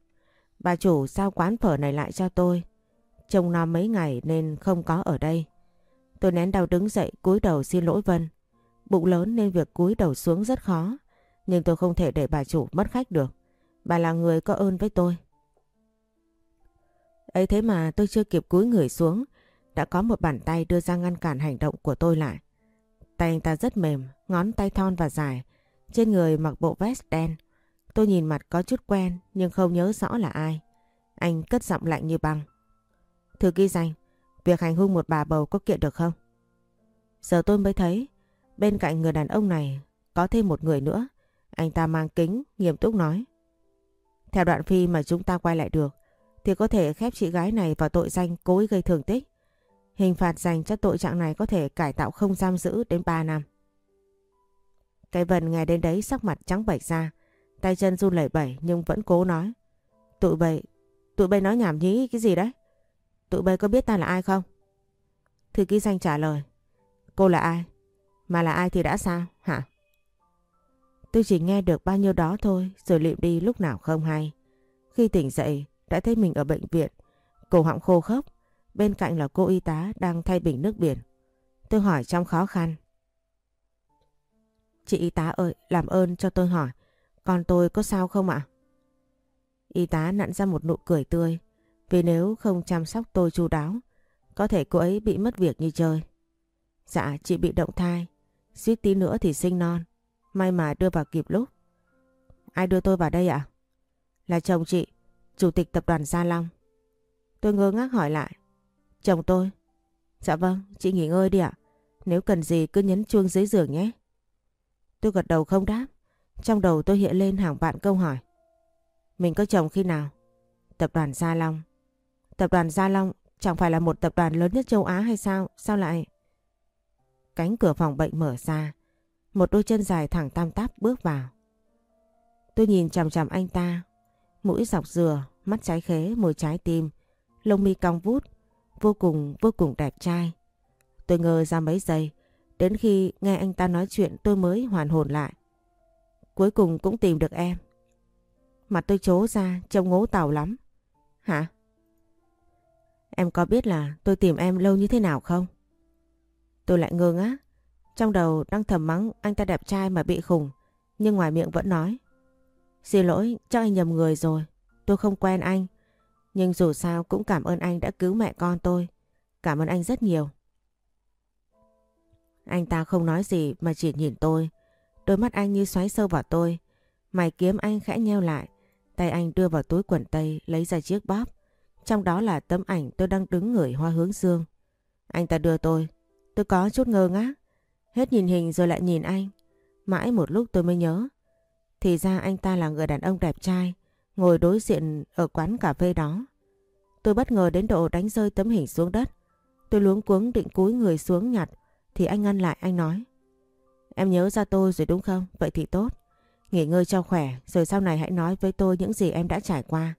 Bà chủ sao quán phở này lại cho tôi. Trông nó mấy ngày nên không có ở đây. Tôi nén đau đứng dậy cúi đầu xin lỗi Vân. Bụng lớn nên việc cúi đầu xuống rất khó. Nhưng tôi không thể để bà chủ mất khách được. Bà là người có ơn với tôi. ấy thế mà tôi chưa kịp cúi người xuống. Đã có một bàn tay đưa ra ngăn cản hành động của tôi lại. Tay anh ta rất mềm, ngón tay thon và dài. Trên người mặc bộ vest đen. Tôi nhìn mặt có chút quen nhưng không nhớ rõ là ai. Anh cất giọng lạnh như băng. Thư ký danh, việc hành hung một bà bầu có kiện được không? Giờ tôi mới thấy Bên cạnh người đàn ông này có thêm một người nữa. Anh ta mang kính, nghiêm túc nói. Theo đoạn phim mà chúng ta quay lại được, thì có thể khép chị gái này vào tội danh cố ý gây thương tích. Hình phạt dành cho tội trạng này có thể cải tạo không giam giữ đến 3 năm. Cái vần nghe đến đấy sắc mặt trắng bệch ra, tay chân run lẩy bẩy nhưng vẫn cố nói. Tụi bây, tụi bây nói nhảm nhí cái gì đấy? Tụi bây có biết ta là ai không? Thư ký danh trả lời. Cô là ai? Mà là ai thì đã sao hả? Tôi chỉ nghe được bao nhiêu đó thôi rồi liệm đi lúc nào không hay. Khi tỉnh dậy đã thấy mình ở bệnh viện, cổ họng khô khốc, bên cạnh là cô y tá đang thay bình nước biển. Tôi hỏi trong khó khăn. Chị y tá ơi, làm ơn cho tôi hỏi, con tôi có sao không ạ? Y tá nặn ra một nụ cười tươi, vì nếu không chăm sóc tôi chu đáo, có thể cô ấy bị mất việc như chơi. Dạ, chị bị động thai, Suýt tí nữa thì sinh non. May mà đưa vào kịp lúc. Ai đưa tôi vào đây ạ? Là chồng chị, chủ tịch tập đoàn Gia Long. Tôi ngơ ngác hỏi lại. Chồng tôi? Dạ vâng, chị nghỉ ngơi đi ạ. Nếu cần gì cứ nhấn chuông dưới giường nhé. Tôi gật đầu không đáp. Trong đầu tôi hiện lên hàng vạn câu hỏi. Mình có chồng khi nào? Tập đoàn Gia Long. Tập đoàn Gia Long chẳng phải là một tập đoàn lớn nhất châu Á hay sao? Sao lại... Cánh cửa phòng bệnh mở ra. Một đôi chân dài thẳng tam tắp bước vào. Tôi nhìn chằm chằm anh ta. Mũi dọc dừa, mắt trái khế, môi trái tim. Lông mi cong vút. Vô cùng, vô cùng đẹp trai. Tôi ngơ ra mấy giây. Đến khi nghe anh ta nói chuyện tôi mới hoàn hồn lại. Cuối cùng cũng tìm được em. Mặt tôi chố ra trông ngố tàu lắm. Hả? Em có biết là tôi tìm em lâu như thế nào không? Tôi lại ngơ ngác. Trong đầu đang thầm mắng anh ta đẹp trai mà bị khùng. Nhưng ngoài miệng vẫn nói. Xin lỗi, chắc anh nhầm người rồi. Tôi không quen anh. Nhưng dù sao cũng cảm ơn anh đã cứu mẹ con tôi. Cảm ơn anh rất nhiều. Anh ta không nói gì mà chỉ nhìn tôi. Đôi mắt anh như xoáy sâu vào tôi. Mày kiếm anh khẽ nheo lại. Tay anh đưa vào túi quần tây, lấy ra chiếc bóp. Trong đó là tấm ảnh tôi đang đứng ngửi hoa hướng dương. Anh ta đưa tôi. Tôi có chút ngơ ngác. Hết nhìn hình rồi lại nhìn anh. Mãi một lúc tôi mới nhớ. Thì ra anh ta là người đàn ông đẹp trai. Ngồi đối diện ở quán cà phê đó. Tôi bất ngờ đến độ đánh rơi tấm hình xuống đất. Tôi luống cuống định cúi người xuống nhặt. Thì anh ngăn lại anh nói. Em nhớ ra tôi rồi đúng không? Vậy thì tốt. Nghỉ ngơi cho khỏe rồi sau này hãy nói với tôi những gì em đã trải qua.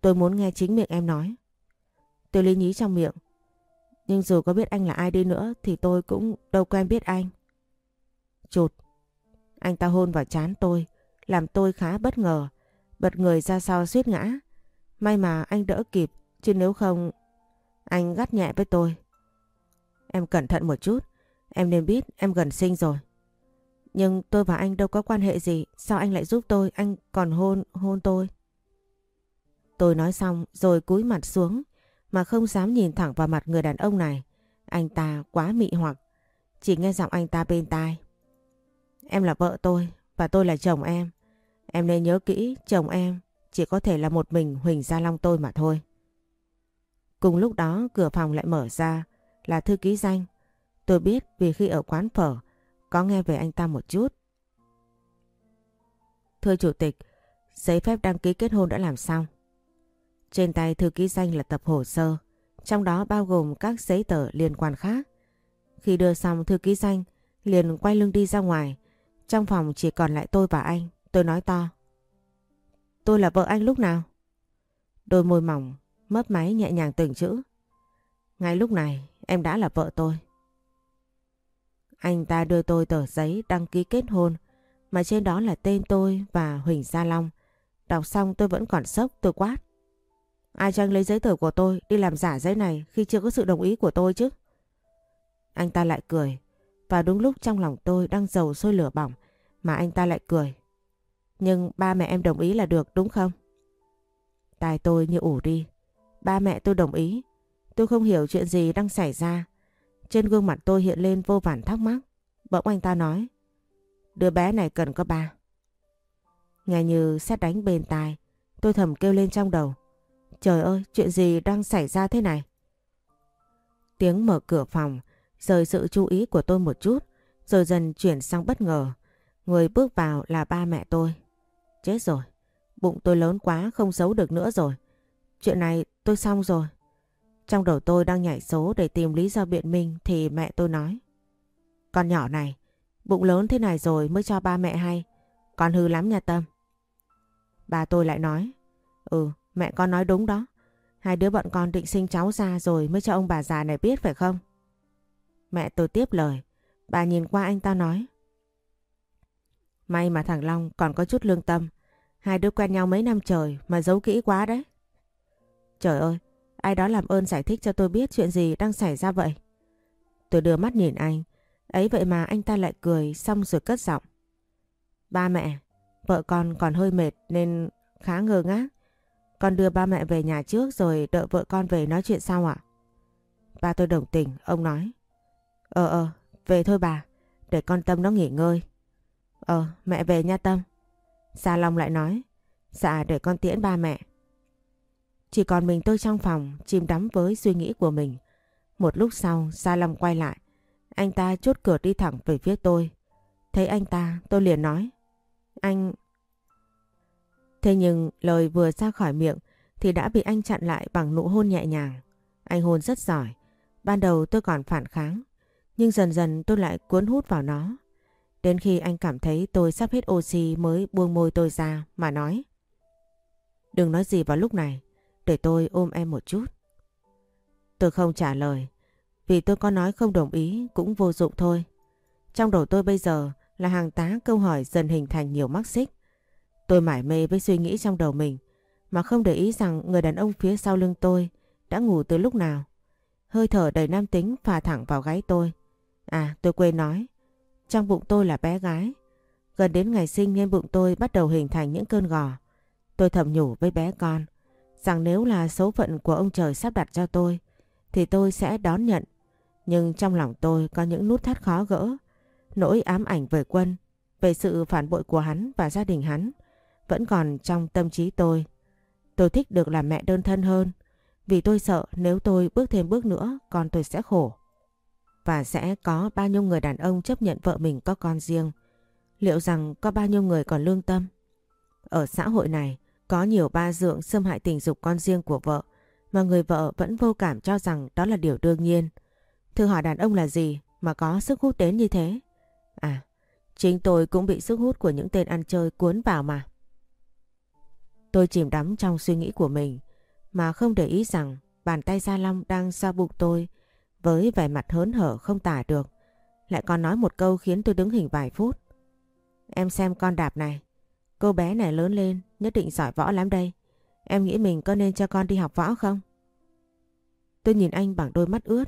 Tôi muốn nghe chính miệng em nói. Tôi lý nhí trong miệng. Nhưng dù có biết anh là ai đi nữa thì tôi cũng đâu quen biết anh. Chụt. Anh ta hôn vào chán tôi, làm tôi khá bất ngờ. Bật người ra sau suýt ngã. May mà anh đỡ kịp, chứ nếu không... Anh gắt nhẹ với tôi. Em cẩn thận một chút, em nên biết em gần sinh rồi. Nhưng tôi và anh đâu có quan hệ gì, sao anh lại giúp tôi, anh còn hôn, hôn tôi. Tôi nói xong rồi cúi mặt xuống mà không dám nhìn thẳng vào mặt người đàn ông này. Anh ta quá mị hoặc. Chỉ nghe giọng anh ta bên tai. Em là vợ tôi và tôi là chồng em. Em nên nhớ kỹ chồng em chỉ có thể là một mình Huỳnh Gia Long tôi mà thôi. Cùng lúc đó cửa phòng lại mở ra là thư ký danh. Tôi biết vì khi ở quán phở có nghe về anh ta một chút. Thưa Chủ tịch, giấy phép đăng ký kết hôn đã làm xong. Trên tay thư ký danh là tập hồ sơ, trong đó bao gồm các giấy tờ liên quan khác. Khi đưa xong thư ký danh, liền quay lưng đi ra ngoài. Trong phòng chỉ còn lại tôi và anh, tôi nói to. Tôi là vợ anh lúc nào? Đôi môi mỏng, mấp máy nhẹ nhàng từng chữ. Ngay lúc này, em đã là vợ tôi. Anh ta đưa tôi tờ giấy đăng ký kết hôn, mà trên đó là tên tôi và Huỳnh Gia Long. Đọc xong tôi vẫn còn sốc, tôi quát. Ai cho anh lấy giấy tờ của tôi đi làm giả giấy này khi chưa có sự đồng ý của tôi chứ? Anh ta lại cười. Và đúng lúc trong lòng tôi đang dầu sôi lửa bỏng mà anh ta lại cười. Nhưng ba mẹ em đồng ý là được đúng không? Tài tôi như ủ đi. Ba mẹ tôi đồng ý. Tôi không hiểu chuyện gì đang xảy ra. Trên gương mặt tôi hiện lên vô vàn thắc mắc. Bỗng anh ta nói. Đứa bé này cần có ba. Nghe như xét đánh bên tai. Tôi thầm kêu lên trong đầu. Trời ơi, chuyện gì đang xảy ra thế này? Tiếng mở cửa phòng rời sự chú ý của tôi một chút, rồi dần chuyển sang bất ngờ. Người bước vào là ba mẹ tôi. Chết rồi, bụng tôi lớn quá không giấu được nữa rồi. Chuyện này tôi xong rồi. Trong đầu tôi đang nhảy số để tìm lý do biện minh thì mẹ tôi nói. Con nhỏ này, bụng lớn thế này rồi mới cho ba mẹ hay. Con hư lắm nha Tâm. Bà tôi lại nói. Ừ, Mẹ con nói đúng đó. Hai đứa bọn con định sinh cháu ra rồi mới cho ông bà già này biết phải không? Mẹ tôi tiếp lời. Bà nhìn qua anh ta nói. May mà thằng Long còn có chút lương tâm. Hai đứa quen nhau mấy năm trời mà giấu kỹ quá đấy. Trời ơi, ai đó làm ơn giải thích cho tôi biết chuyện gì đang xảy ra vậy. Tôi đưa mắt nhìn anh. Ấy vậy mà anh ta lại cười xong rồi cất giọng. Ba mẹ, vợ con còn hơi mệt nên khá ngơ ngác. Con đưa ba mẹ về nhà trước rồi đợi vợ con về nói chuyện sau ạ? Ba tôi đồng tình, ông nói. Ờ ờ, về thôi bà, để con Tâm nó nghỉ ngơi. Ờ, mẹ về nha Tâm. Sa Long lại nói. Dạ để con tiễn ba mẹ. Chỉ còn mình tôi trong phòng, chìm đắm với suy nghĩ của mình. Một lúc sau, Sa Long quay lại. Anh ta chốt cửa đi thẳng về phía tôi. Thấy anh ta, tôi liền nói. Anh, Thế nhưng lời vừa ra khỏi miệng thì đã bị anh chặn lại bằng nụ hôn nhẹ nhàng. Anh hôn rất giỏi. Ban đầu tôi còn phản kháng, nhưng dần dần tôi lại cuốn hút vào nó. Đến khi anh cảm thấy tôi sắp hết oxy mới buông môi tôi ra mà nói. Đừng nói gì vào lúc này, để tôi ôm em một chút. Tôi không trả lời, vì tôi có nói không đồng ý cũng vô dụng thôi. Trong đầu tôi bây giờ là hàng tá câu hỏi dần hình thành nhiều mắc xích. Tôi mải mê với suy nghĩ trong đầu mình mà không để ý rằng người đàn ông phía sau lưng tôi đã ngủ từ lúc nào. Hơi thở đầy nam tính phà thẳng vào gáy tôi. À tôi quên nói. Trong bụng tôi là bé gái. Gần đến ngày sinh nên bụng tôi bắt đầu hình thành những cơn gò. Tôi thầm nhủ với bé con rằng nếu là số phận của ông trời sắp đặt cho tôi thì tôi sẽ đón nhận. Nhưng trong lòng tôi có những nút thắt khó gỡ. Nỗi ám ảnh về quân, về sự phản bội của hắn và gia đình hắn vẫn còn trong tâm trí tôi. Tôi thích được làm mẹ đơn thân hơn vì tôi sợ nếu tôi bước thêm bước nữa con tôi sẽ khổ. Và sẽ có bao nhiêu người đàn ông chấp nhận vợ mình có con riêng. Liệu rằng có bao nhiêu người còn lương tâm? Ở xã hội này có nhiều ba dượng xâm hại tình dục con riêng của vợ mà người vợ vẫn vô cảm cho rằng đó là điều đương nhiên. Thử hỏi đàn ông là gì mà có sức hút đến như thế? À, chính tôi cũng bị sức hút của những tên ăn chơi cuốn vào mà. Tôi chìm đắm trong suy nghĩ của mình mà không để ý rằng bàn tay Gia Long đang xoa bụng tôi với vẻ mặt hớn hở không tả được. Lại còn nói một câu khiến tôi đứng hình vài phút. Em xem con đạp này. Cô bé này lớn lên, nhất định giỏi võ lắm đây. Em nghĩ mình có nên cho con đi học võ không? Tôi nhìn anh bằng đôi mắt ướt.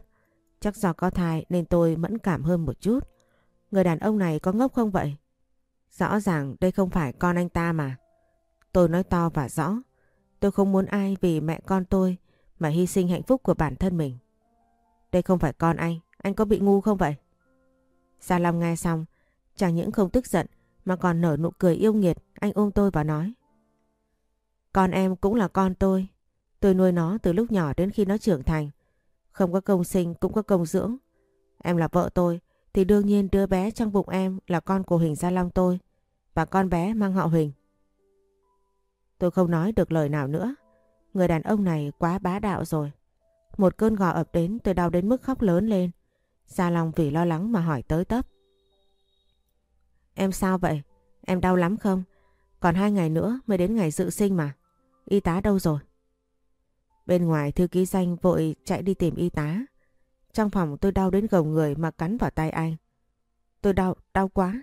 Chắc do có thai nên tôi mẫn cảm hơn một chút. Người đàn ông này có ngốc không vậy? Rõ ràng đây không phải con anh ta mà. Tôi nói to và rõ. Tôi không muốn ai vì mẹ con tôi mà hy sinh hạnh phúc của bản thân mình. Đây không phải con anh, anh có bị ngu không vậy? Gia Long nghe xong, chẳng những không tức giận mà còn nở nụ cười yêu nghiệt, anh ôm tôi và nói. Con em cũng là con tôi, tôi nuôi nó từ lúc nhỏ đến khi nó trưởng thành. Không có công sinh cũng có công dưỡng. Em là vợ tôi, thì đương nhiên đứa bé trong bụng em là con của Huỳnh Gia Long tôi và con bé mang họ Huỳnh. Tôi không nói được lời nào nữa. Người đàn ông này quá bá đạo rồi. Một cơn gò ập đến tôi đau đến mức khóc lớn lên. Gia Long vì lo lắng mà hỏi tới tấp. Em sao vậy? Em đau lắm không? Còn hai ngày nữa mới đến ngày dự sinh mà. Y tá đâu rồi? Bên ngoài thư ký danh vội chạy đi tìm y tá. Trong phòng tôi đau đến gồng người mà cắn vào tay anh. Tôi đau, đau quá.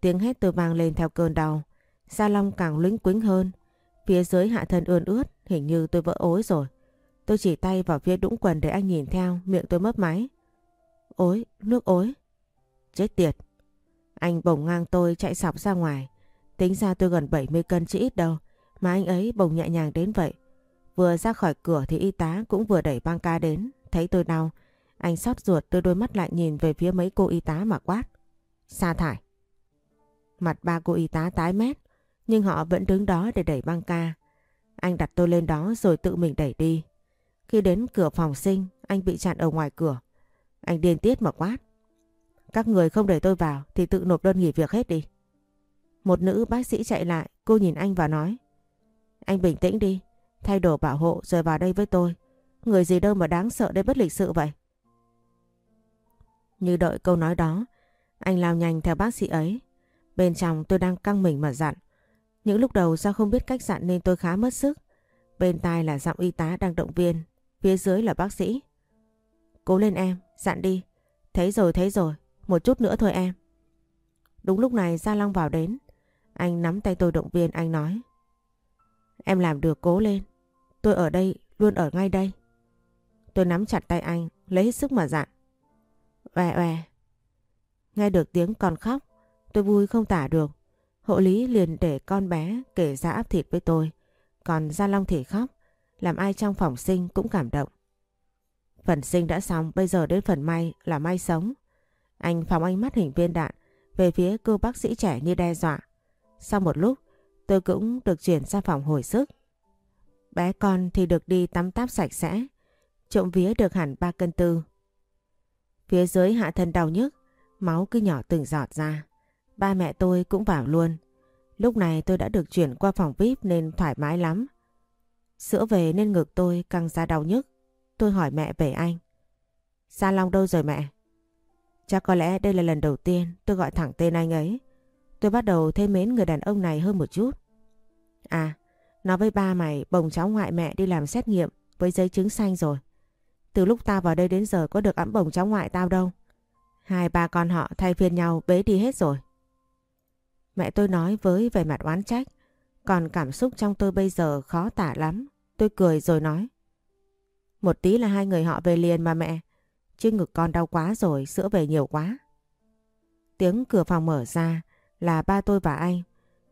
Tiếng hét tôi vang lên theo cơn đau. Gia Long càng luyến quính hơn. Phía dưới hạ thân ươn ướt, hình như tôi vỡ ối rồi. Tôi chỉ tay vào phía đũng quần để anh nhìn theo, miệng tôi mấp máy. Ối, nước ối. Chết tiệt. Anh bồng ngang tôi chạy sọc ra ngoài. Tính ra tôi gần 70 cân chứ ít đâu. Mà anh ấy bồng nhẹ nhàng đến vậy. Vừa ra khỏi cửa thì y tá cũng vừa đẩy băng ca đến. Thấy tôi đau. Anh xót ruột tôi đôi mắt lại nhìn về phía mấy cô y tá mà quát. Sa thải. Mặt ba cô y tá tái mét. Nhưng họ vẫn đứng đó để đẩy băng ca. Anh đặt tôi lên đó rồi tự mình đẩy đi. Khi đến cửa phòng sinh, anh bị chặn ở ngoài cửa. Anh điên tiết mà quát. Các người không để tôi vào thì tự nộp đơn nghỉ việc hết đi. Một nữ bác sĩ chạy lại, cô nhìn anh và nói. Anh bình tĩnh đi, thay đồ bảo hộ rồi vào đây với tôi. Người gì đâu mà đáng sợ đến bất lịch sự vậy. Như đợi câu nói đó, anh lao nhanh theo bác sĩ ấy. Bên trong tôi đang căng mình mà dặn. Những lúc đầu do không biết cách dặn nên tôi khá mất sức. Bên tai là giọng y tá đang động viên, phía dưới là bác sĩ. Cố lên em, dặn đi. Thấy rồi, thấy rồi, một chút nữa thôi em. Đúng lúc này Gia Long vào đến. Anh nắm tay tôi động viên anh nói. Em làm được cố lên. Tôi ở đây, luôn ở ngay đây. Tôi nắm chặt tay anh, lấy hết sức mà dặn. Oè oè. Nghe được tiếng con khóc, tôi vui không tả được. Hộ lý liền để con bé kể ra áp thịt với tôi. Còn Gia Long thì khóc, làm ai trong phòng sinh cũng cảm động. Phần sinh đã xong, bây giờ đến phần may là may sống. Anh phóng ánh mắt hình viên đạn về phía cô bác sĩ trẻ như đe dọa. Sau một lúc, tôi cũng được chuyển sang phòng hồi sức. Bé con thì được đi tắm táp sạch sẽ, trộm vía được hẳn 3 cân tư. Phía dưới hạ thân đau nhức, máu cứ nhỏ từng giọt ra. Ba mẹ tôi cũng vào luôn. Lúc này tôi đã được chuyển qua phòng VIP nên thoải mái lắm. Sữa về nên ngực tôi căng ra đau nhức. Tôi hỏi mẹ về anh. Gia Long đâu rồi mẹ? Chắc có lẽ đây là lần đầu tiên tôi gọi thẳng tên anh ấy. Tôi bắt đầu thêm mến người đàn ông này hơn một chút. À, nói với ba mày bồng cháu ngoại mẹ đi làm xét nghiệm với giấy chứng xanh rồi. Từ lúc ta vào đây đến giờ có được ẵm bồng cháu ngoại tao đâu. Hai ba con họ thay phiên nhau bế đi hết rồi. Mẹ tôi nói với vẻ mặt oán trách. Còn cảm xúc trong tôi bây giờ khó tả lắm. Tôi cười rồi nói. Một tí là hai người họ về liền mà mẹ. chứ ngực con đau quá rồi, sữa về nhiều quá. Tiếng cửa phòng mở ra là ba tôi và anh.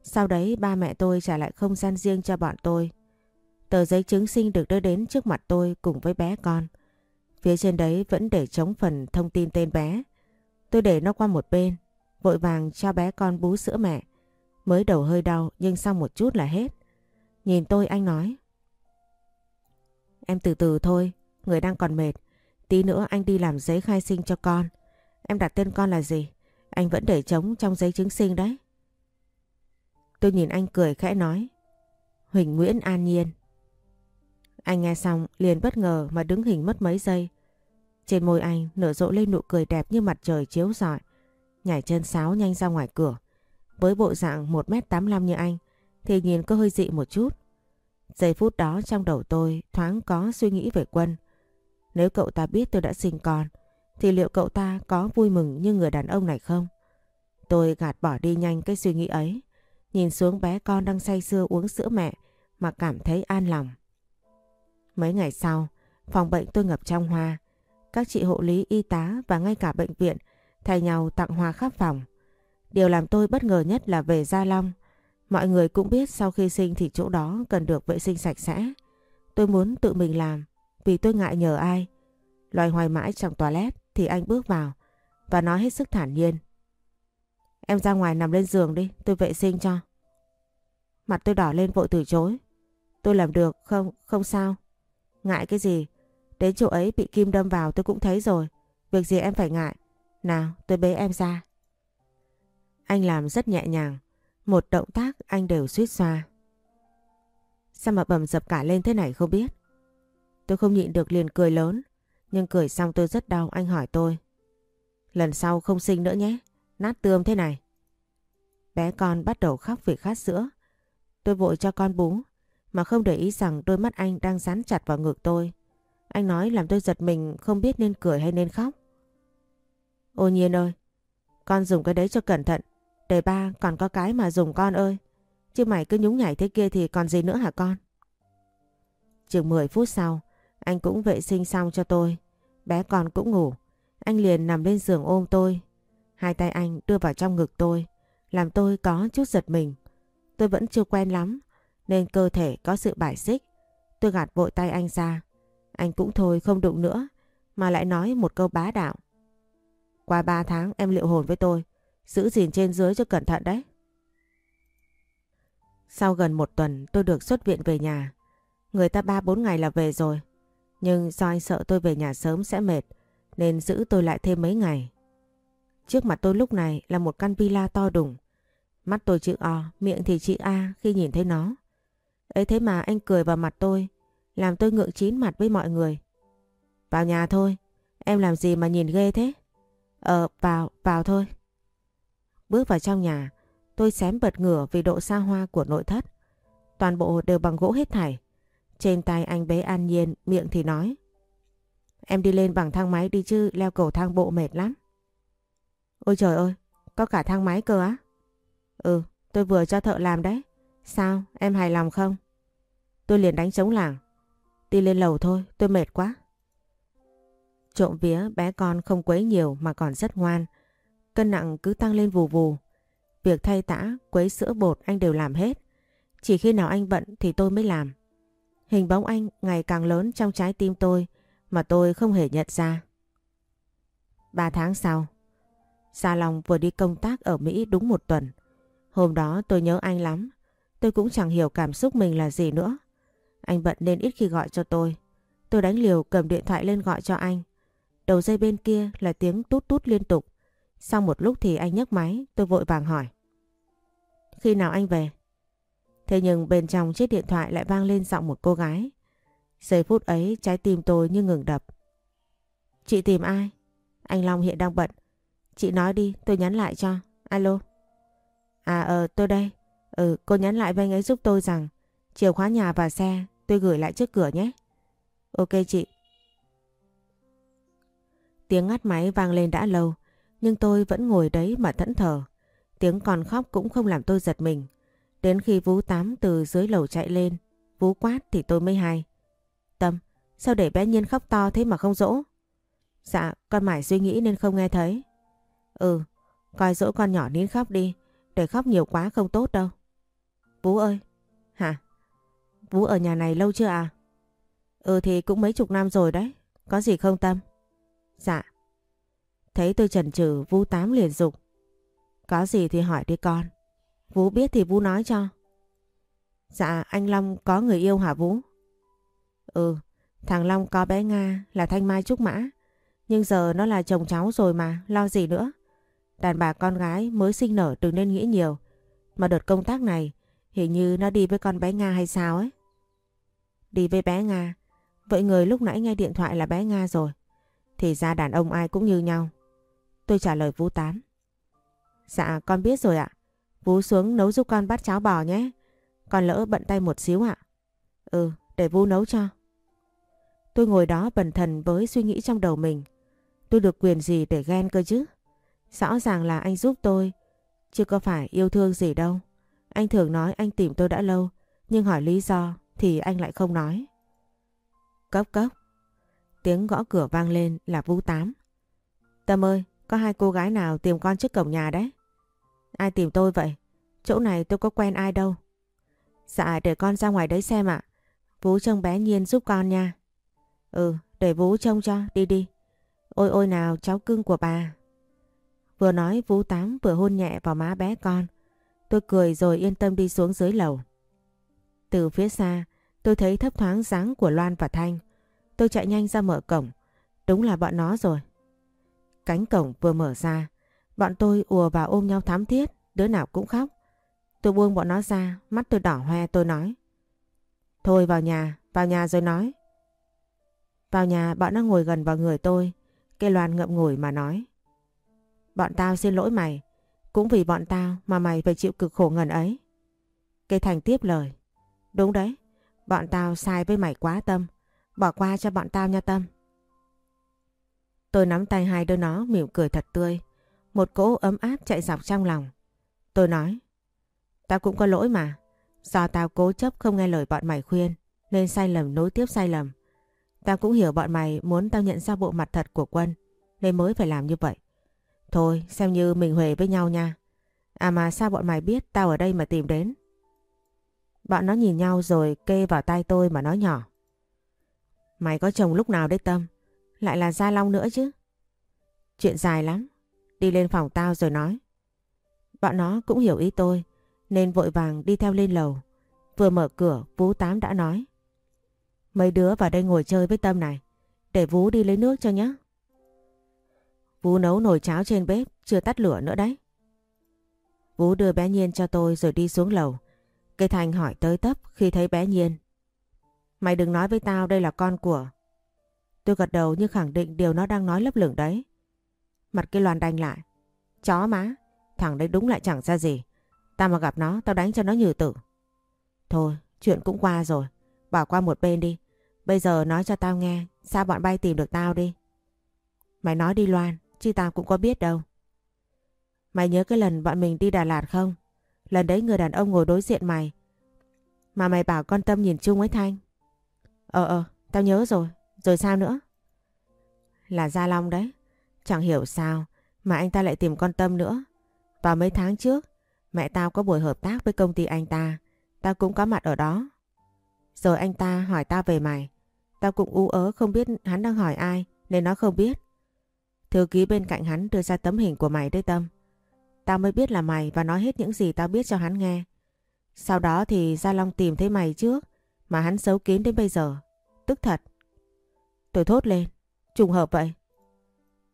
Sau đấy ba mẹ tôi trả lại không gian riêng cho bọn tôi. Tờ giấy chứng sinh được đưa đến trước mặt tôi cùng với bé con. Phía trên đấy vẫn để chống phần thông tin tên bé. Tôi để nó qua một bên, vội vàng cho bé con bú sữa mẹ. Mới đầu hơi đau nhưng sau một chút là hết. Nhìn tôi anh nói. Em từ từ thôi, người đang còn mệt. Tí nữa anh đi làm giấy khai sinh cho con. Em đặt tên con là gì? Anh vẫn để trống trong giấy chứng sinh đấy. Tôi nhìn anh cười khẽ nói. Huỳnh Nguyễn An Nhiên. Anh nghe xong liền bất ngờ mà đứng hình mất mấy giây. Trên môi anh nở rộ lên nụ cười đẹp như mặt trời chiếu rọi. Nhảy chân sáo nhanh ra ngoài cửa. Với bộ dạng 1m85 như anh thì nhìn có hơi dị một chút. Giây phút đó trong đầu tôi thoáng có suy nghĩ về Quân. Nếu cậu ta biết tôi đã sinh con thì liệu cậu ta có vui mừng như người đàn ông này không? Tôi gạt bỏ đi nhanh cái suy nghĩ ấy. Nhìn xuống bé con đang say sưa uống sữa mẹ mà cảm thấy an lòng. Mấy ngày sau, phòng bệnh tôi ngập trong hoa. Các chị hộ lý, y tá và ngay cả bệnh viện thay nhau tặng hoa khắp phòng. Điều làm tôi bất ngờ nhất là về Gia Long. Mọi người cũng biết sau khi sinh thì chỗ đó cần được vệ sinh sạch sẽ. Tôi muốn tự mình làm vì tôi ngại nhờ ai. Loài hoài mãi trong toilet thì anh bước vào và nói hết sức thản nhiên. Em ra ngoài nằm lên giường đi, tôi vệ sinh cho. Mặt tôi đỏ lên vội từ chối. Tôi làm được, không, không sao. Ngại cái gì? Đến chỗ ấy bị kim đâm vào tôi cũng thấy rồi. Việc gì em phải ngại. Nào, tôi bế em ra. Anh làm rất nhẹ nhàng. Một động tác anh đều suýt xoa. Sao mà bầm dập cả lên thế này không biết. Tôi không nhịn được liền cười lớn. Nhưng cười xong tôi rất đau anh hỏi tôi. Lần sau không sinh nữa nhé. Nát tươm thế này. Bé con bắt đầu khóc vì khát sữa. Tôi vội cho con bú. Mà không để ý rằng đôi mắt anh đang dán chặt vào ngực tôi. Anh nói làm tôi giật mình không biết nên cười hay nên khóc. Ô nhiên ơi, con dùng cái đấy cho cẩn thận. Đời ba còn có cái mà dùng con ơi. Chứ mày cứ nhúng nhảy thế kia thì còn gì nữa hả con? Chừng 10 phút sau, anh cũng vệ sinh xong cho tôi. Bé con cũng ngủ. Anh liền nằm lên giường ôm tôi. Hai tay anh đưa vào trong ngực tôi. Làm tôi có chút giật mình. Tôi vẫn chưa quen lắm. Nên cơ thể có sự bài xích. Tôi gạt vội tay anh ra. Anh cũng thôi không đụng nữa. Mà lại nói một câu bá đạo. Qua ba tháng em liệu hồn với tôi. Giữ gìn trên dưới cho cẩn thận đấy. Sau gần một tuần tôi được xuất viện về nhà. Người ta ba bốn ngày là về rồi. Nhưng do anh sợ tôi về nhà sớm sẽ mệt nên giữ tôi lại thêm mấy ngày. Trước mặt tôi lúc này là một căn villa to đùng. Mắt tôi chữ O, miệng thì chữ A khi nhìn thấy nó. ấy thế mà anh cười vào mặt tôi, làm tôi ngượng chín mặt với mọi người. Vào nhà thôi, em làm gì mà nhìn ghê thế? Ờ, vào, vào thôi. Bước vào trong nhà, tôi xém bật ngửa vì độ xa hoa của nội thất. Toàn bộ đều bằng gỗ hết thảy. Trên tay anh bế an nhiên, miệng thì nói. Em đi lên bằng thang máy đi chứ, leo cầu thang bộ mệt lắm. Ôi trời ơi, có cả thang máy cơ á? Ừ, tôi vừa cho thợ làm đấy. Sao, em hài lòng không? Tôi liền đánh trống làng. Đi lên lầu thôi, tôi mệt quá. Trộm vía bé con không quấy nhiều mà còn rất ngoan. Cân nặng cứ tăng lên vù vù. Việc thay tã, quấy sữa bột anh đều làm hết. Chỉ khi nào anh bận thì tôi mới làm. Hình bóng anh ngày càng lớn trong trái tim tôi mà tôi không hề nhận ra. Ba tháng sau, Sa Long vừa đi công tác ở Mỹ đúng một tuần. Hôm đó tôi nhớ anh lắm. Tôi cũng chẳng hiểu cảm xúc mình là gì nữa. Anh bận nên ít khi gọi cho tôi. Tôi đánh liều cầm điện thoại lên gọi cho anh. Đầu dây bên kia là tiếng tút tút liên tục. Sau một lúc thì anh nhấc máy, tôi vội vàng hỏi. Khi nào anh về? Thế nhưng bên trong chiếc điện thoại lại vang lên giọng một cô gái. Giây phút ấy trái tim tôi như ngừng đập. Chị tìm ai? Anh Long hiện đang bận. Chị nói đi, tôi nhắn lại cho. Alo. À ờ, tôi đây. Ừ, cô nhắn lại với anh ấy giúp tôi rằng chìa khóa nhà và xe tôi gửi lại trước cửa nhé. Ok chị. Tiếng ngắt máy vang lên đã lâu, nhưng tôi vẫn ngồi đấy mà thẫn thờ. Tiếng còn khóc cũng không làm tôi giật mình. Đến khi Vú Tám từ dưới lầu chạy lên, Vú quát thì tôi mới hay. Tâm, sao để bé Nhiên khóc to thế mà không dỗ? Dạ, con mải suy nghĩ nên không nghe thấy. Ừ, coi dỗ con nhỏ nín khóc đi, để khóc nhiều quá không tốt đâu. Vũ ơi! Hả? Vũ ở nhà này lâu chưa à? Ừ thì cũng mấy chục năm rồi đấy, có gì không Tâm? Dạ. Thấy tôi chần chừ Vũ Tám liền dục. Có gì thì hỏi đi con. Vũ biết thì Vũ nói cho. Dạ anh Long có người yêu hả Vũ? Ừ, thằng Long có bé Nga là Thanh Mai Trúc Mã. Nhưng giờ nó là chồng cháu rồi mà, lo gì nữa. Đàn bà con gái mới sinh nở đừng nên nghĩ nhiều. Mà đợt công tác này, hình như nó đi với con bé Nga hay sao ấy. Đi với bé Nga. Vậy người lúc nãy nghe điện thoại là bé Nga rồi. Thì ra đàn ông ai cũng như nhau. Tôi trả lời Vũ Tám. Dạ con biết rồi ạ. Vũ xuống nấu giúp con bát cháo bò nhé. Con lỡ bận tay một xíu ạ. Ừ, để Vũ nấu cho. Tôi ngồi đó bần thần với suy nghĩ trong đầu mình. Tôi được quyền gì để ghen cơ chứ? Rõ ràng là anh giúp tôi, chứ có phải yêu thương gì đâu. Anh thường nói anh tìm tôi đã lâu, nhưng hỏi lý do thì anh lại không nói. Cốc cốc. Tiếng gõ cửa vang lên là Vũ Tám. Tâm ơi, có hai cô gái nào tìm con trước cổng nhà đấy? Ai tìm tôi vậy? Chỗ này tôi có quen ai đâu. Dạ để con ra ngoài đấy xem ạ. Vũ trông bé Nhiên giúp con nha. Ừ, để Vũ trông cho, đi đi. Ôi ôi nào cháu cưng của bà. Vừa nói Vũ Tám vừa hôn nhẹ vào má bé con. Tôi cười rồi yên tâm đi xuống dưới lầu. Từ phía xa, tôi thấy thấp thoáng dáng của Loan và Thanh. Tôi chạy nhanh ra mở cổng. Đúng là bọn nó rồi. Cánh cổng vừa mở ra, bọn tôi ùa vào ôm nhau thám thiết, đứa nào cũng khóc. Tôi buông bọn nó ra, mắt tôi đỏ hoe tôi nói. Thôi vào nhà, vào nhà rồi nói. Vào nhà bọn nó ngồi gần vào người tôi, cây loan ngậm ngùi mà nói. Bọn tao xin lỗi mày, cũng vì bọn tao mà mày phải chịu cực khổ ngần ấy. Cây Thành tiếp lời. Đúng đấy, bọn tao sai với mày quá Tâm. Bỏ qua cho bọn tao nha Tâm. Tôi nắm tay hai đứa nó mỉm cười thật tươi. Một cỗ ấm áp chạy dọc trong lòng. Tôi nói. Tao cũng có lỗi mà. Do tao cố chấp không nghe lời bọn mày khuyên. Nên sai lầm nối tiếp sai lầm. Tao cũng hiểu bọn mày muốn tao nhận ra bộ mặt thật của Quân. Nên mới phải làm như vậy. Thôi, xem như mình huề với nhau nha. À mà sao bọn mày biết tao ở đây mà tìm đến? Bọn nó nhìn nhau rồi kê vào tay tôi mà nói nhỏ. Mày có chồng lúc nào đấy Tâm? Lại là Gia Long nữa chứ? Chuyện dài lắm. Đi lên phòng tao rồi nói. Bọn nó cũng hiểu ý tôi nên vội vàng đi theo lên lầu. Vừa mở cửa Vũ Tám đã nói. Mấy đứa vào đây ngồi chơi với Tâm này. Để Vũ đi lấy nước cho nhé. Vũ nấu nồi cháo trên bếp, chưa tắt lửa nữa đấy. Vũ đưa bé Nhiên cho tôi rồi đi xuống lầu. Cây Thành hỏi tới tấp khi thấy bé Nhiên. Mày đừng nói với tao đây là con của... Tôi gật đầu như khẳng định điều nó đang nói lấp lửng đấy. Mặt cái loàn đanh lại. Chó má, thằng đấy đúng lại chẳng ra gì. Tao mà gặp nó, tao đánh cho nó nhừ tử. Thôi, chuyện cũng qua rồi. Bỏ qua một bên đi. Bây giờ nói cho tao nghe, sao bọn bay tìm được tao đi. Mày nói đi Loan, chứ tao cũng có biết đâu. Mày nhớ cái lần bọn mình đi Đà Lạt không? Lần đấy người đàn ông ngồi đối diện mày. Mà mày bảo con Tâm nhìn chung với Thanh. Ờ ờ, tao nhớ rồi. Rồi sao nữa? Là Gia Long đấy. Chẳng hiểu sao mà anh ta lại tìm con Tâm nữa. Vào mấy tháng trước, mẹ tao có buổi hợp tác với công ty anh ta. Tao cũng có mặt ở đó. Rồi anh ta hỏi tao về mày. Tao cũng u ớ không biết hắn đang hỏi ai nên nó không biết. Thư ký bên cạnh hắn đưa ra tấm hình của mày đấy Tâm. Tao mới biết là mày và nói hết những gì tao biết cho hắn nghe. Sau đó thì Gia Long tìm thấy mày trước mà hắn giấu kín đến bây giờ. Tức thật. Tôi thốt lên. Trùng hợp vậy.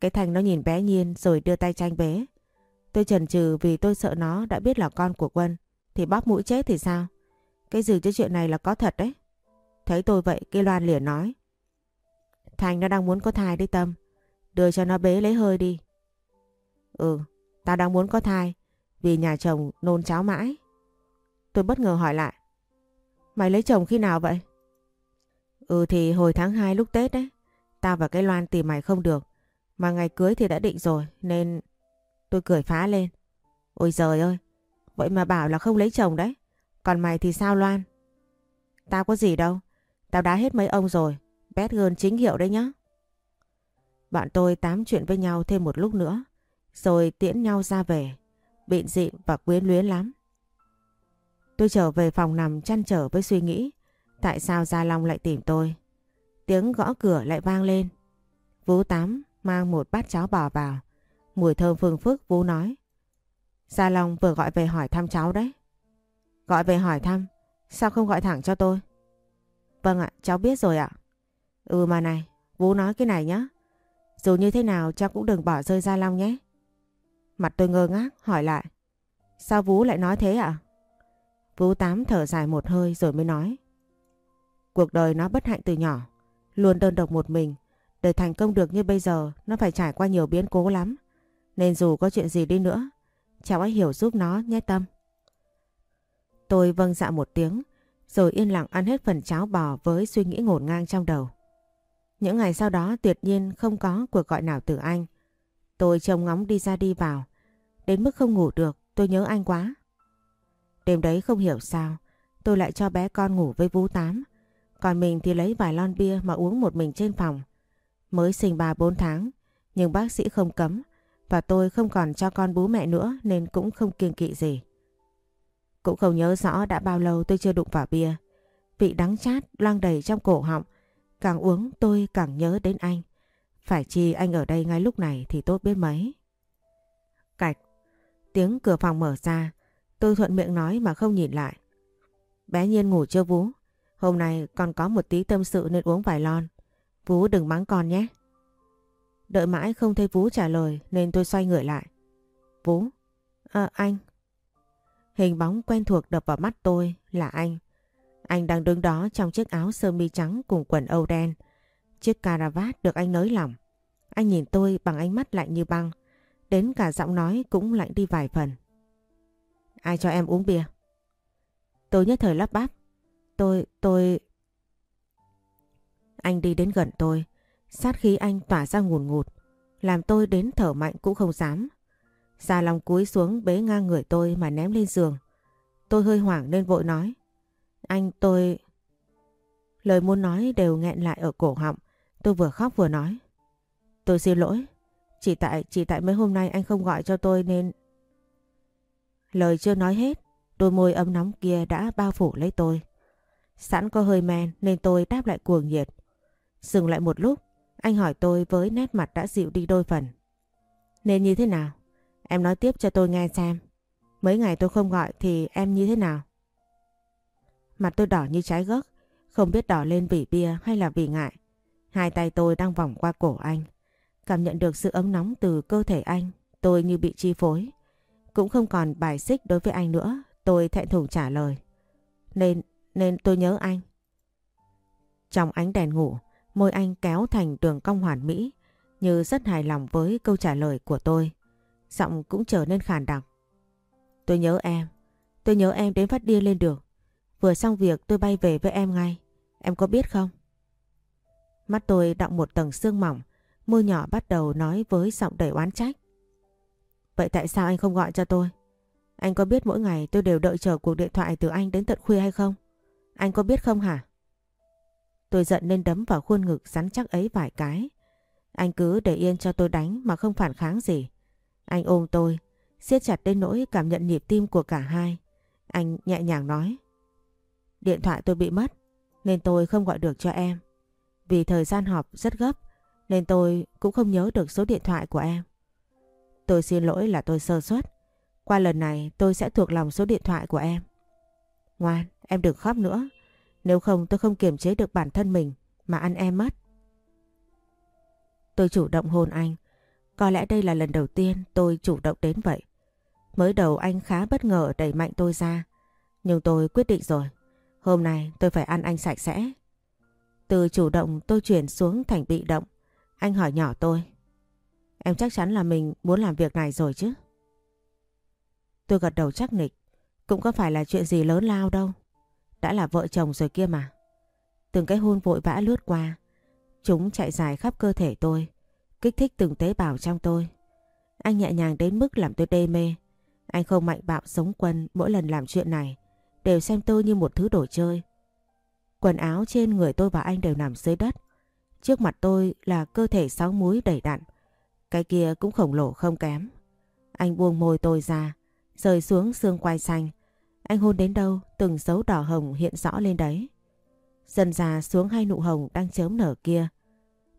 Cái Thành nó nhìn bé Nhiên rồi đưa tay tranh bé. Tôi chần chừ vì tôi sợ nó đã biết là con của Quân. Thì bóp mũi chết thì sao? Cái gì chứ chuyện này là có thật đấy. Thấy tôi vậy cái Loan liền nói. Thành nó đang muốn có thai đấy Tâm. Đưa cho nó bế lấy hơi đi. Ừ, tao đang muốn có thai. Vì nhà chồng nôn cháo mãi. Tôi bất ngờ hỏi lại. Mày lấy chồng khi nào vậy? Ừ thì hồi tháng 2 lúc Tết đấy. Tao và cái Loan tìm mày không được. Mà ngày cưới thì đã định rồi nên tôi cười phá lên. Ôi giời ơi, vậy mà bảo là không lấy chồng đấy. Còn mày thì sao Loan? Tao có gì đâu. Tao đã hết mấy ông rồi. Bad girl chính hiệu đấy nhá. Bọn tôi tám chuyện với nhau thêm một lúc nữa, rồi tiễn nhau ra về, bịn dịn và quyến luyến lắm. Tôi trở về phòng nằm chăn trở với suy nghĩ, tại sao Gia Long lại tìm tôi. Tiếng gõ cửa lại vang lên. Vũ Tám mang một bát cháo bò vào, mùi thơm phương phức Vũ nói. Gia Long vừa gọi về hỏi thăm cháu đấy. Gọi về hỏi thăm, sao không gọi thẳng cho tôi? Vâng ạ, cháu biết rồi ạ. Ừ mà này, Vũ nói cái này nhé. Dù như thế nào cháu cũng đừng bỏ rơi Gia Long nhé. Mặt tôi ngơ ngác hỏi lại. Sao Vũ lại nói thế ạ? Vũ Tám thở dài một hơi rồi mới nói. Cuộc đời nó bất hạnh từ nhỏ, luôn đơn độc một mình. Để thành công được như bây giờ, nó phải trải qua nhiều biến cố lắm. Nên dù có chuyện gì đi nữa, cháu hãy hiểu giúp nó nhé Tâm. Tôi vâng dạ một tiếng, rồi yên lặng ăn hết phần cháo bò với suy nghĩ ngổn ngang trong đầu. Những ngày sau đó tuyệt nhiên không có cuộc gọi nào từ anh. Tôi trông ngóng đi ra đi vào. Đến mức không ngủ được, tôi nhớ anh quá. Đêm đấy không hiểu sao, tôi lại cho bé con ngủ với Vũ Tám. Còn mình thì lấy vài lon bia mà uống một mình trên phòng. Mới sinh 3-4 tháng, nhưng bác sĩ không cấm. Và tôi không còn cho con bú mẹ nữa nên cũng không kiêng kỵ gì. Cũng không nhớ rõ đã bao lâu tôi chưa đụng vào bia. Vị đắng chát loang đầy trong cổ họng. Càng uống tôi càng nhớ đến anh. Phải chi anh ở đây ngay lúc này thì tốt biết mấy. Cạch. Tiếng cửa phòng mở ra. Tôi thuận miệng nói mà không nhìn lại. Bé Nhiên ngủ chưa Vú? Hôm nay con có một tí tâm sự nên uống vài lon. Vú đừng mắng con nhé. Đợi mãi không thấy Vú trả lời nên tôi xoay người lại. Vú? À, anh. Hình bóng quen thuộc đập vào mắt tôi là anh. Anh đang đứng đó trong chiếc áo sơ mi trắng cùng quần âu đen. Chiếc caravat được anh nới lỏng. Anh nhìn tôi bằng ánh mắt lạnh như băng. Đến cả giọng nói cũng lạnh đi vài phần. Ai cho em uống bia? Tôi nhất thời lắp bắp. Tôi, tôi... Anh đi đến gần tôi. Sát khí anh tỏa ra ngùn ngụt. Làm tôi đến thở mạnh cũng không dám. Già lòng cúi xuống bế ngang người tôi mà ném lên giường. Tôi hơi hoảng nên vội nói. Anh tôi... Lời muốn nói đều nghẹn lại ở cổ họng. Tôi vừa khóc vừa nói. Tôi xin lỗi. Chỉ tại chỉ tại mấy hôm nay anh không gọi cho tôi nên... Lời chưa nói hết, đôi môi ấm nóng kia đã bao phủ lấy tôi. Sẵn có hơi men nên tôi đáp lại cuồng nhiệt. Dừng lại một lúc, anh hỏi tôi với nét mặt đã dịu đi đôi phần. Nên như thế nào? Em nói tiếp cho tôi nghe xem. Mấy ngày tôi không gọi thì em như thế nào? Mặt tôi đỏ như trái gấc, không biết đỏ lên vì bia hay là vì ngại. Hai tay tôi đang vòng qua cổ anh. Cảm nhận được sự ấm nóng từ cơ thể anh, tôi như bị chi phối. Cũng không còn bài xích đối với anh nữa, tôi thẹn thùng trả lời. Nên, nên tôi nhớ anh. Trong ánh đèn ngủ, môi anh kéo thành đường cong hoàn mỹ, như rất hài lòng với câu trả lời của tôi. Giọng cũng trở nên khàn đặc. Tôi nhớ em, tôi nhớ em đến phát điên lên được. Vừa xong việc tôi bay về với em ngay, em có biết không? Mắt tôi đọng một tầng sương mỏng, môi nhỏ bắt đầu nói với giọng đầy oán trách. Vậy tại sao anh không gọi cho tôi? Anh có biết mỗi ngày tôi đều đợi chờ cuộc điện thoại từ anh đến tận khuya hay không? Anh có biết không hả? Tôi giận nên đấm vào khuôn ngực rắn chắc ấy vài cái. Anh cứ để yên cho tôi đánh mà không phản kháng gì. Anh ôm tôi, siết chặt đến nỗi cảm nhận nhịp tim của cả hai. Anh nhẹ nhàng nói. Điện thoại tôi bị mất, nên tôi không gọi được cho em. Vì thời gian họp rất gấp, nên tôi cũng không nhớ được số điện thoại của em. Tôi xin lỗi là tôi sơ suất. Qua lần này tôi sẽ thuộc lòng số điện thoại của em. Ngoan, em đừng khóc nữa. Nếu không tôi không kiềm chế được bản thân mình mà ăn em mất. Tôi chủ động hôn anh. Có lẽ đây là lần đầu tiên tôi chủ động đến vậy. Mới đầu anh khá bất ngờ đẩy mạnh tôi ra. Nhưng tôi quyết định rồi. Hôm nay tôi phải ăn anh sạch sẽ. Từ chủ động tôi chuyển xuống thành bị động. Anh hỏi nhỏ tôi. Em chắc chắn là mình muốn làm việc này rồi chứ? Tôi gật đầu chắc nịch. Cũng có phải là chuyện gì lớn lao đâu. Đã là vợ chồng rồi kia mà. Từng cái hôn vội vã lướt qua. Chúng chạy dài khắp cơ thể tôi. Kích thích từng tế bào trong tôi. Anh nhẹ nhàng đến mức làm tôi đê mê. Anh không mạnh bạo sống quân mỗi lần làm chuyện này. Đều xem tôi như một thứ đồ chơi. Quần áo trên người tôi và anh đều nằm dưới đất. Trước mặt tôi là cơ thể sáu múi đầy đặn. Cái kia cũng khổng lồ không kém. Anh buông môi tôi ra, rời xuống xương quai xanh. Anh hôn đến đâu, từng dấu đỏ hồng hiện rõ lên đấy. Dần già xuống hai nụ hồng đang chớm nở kia.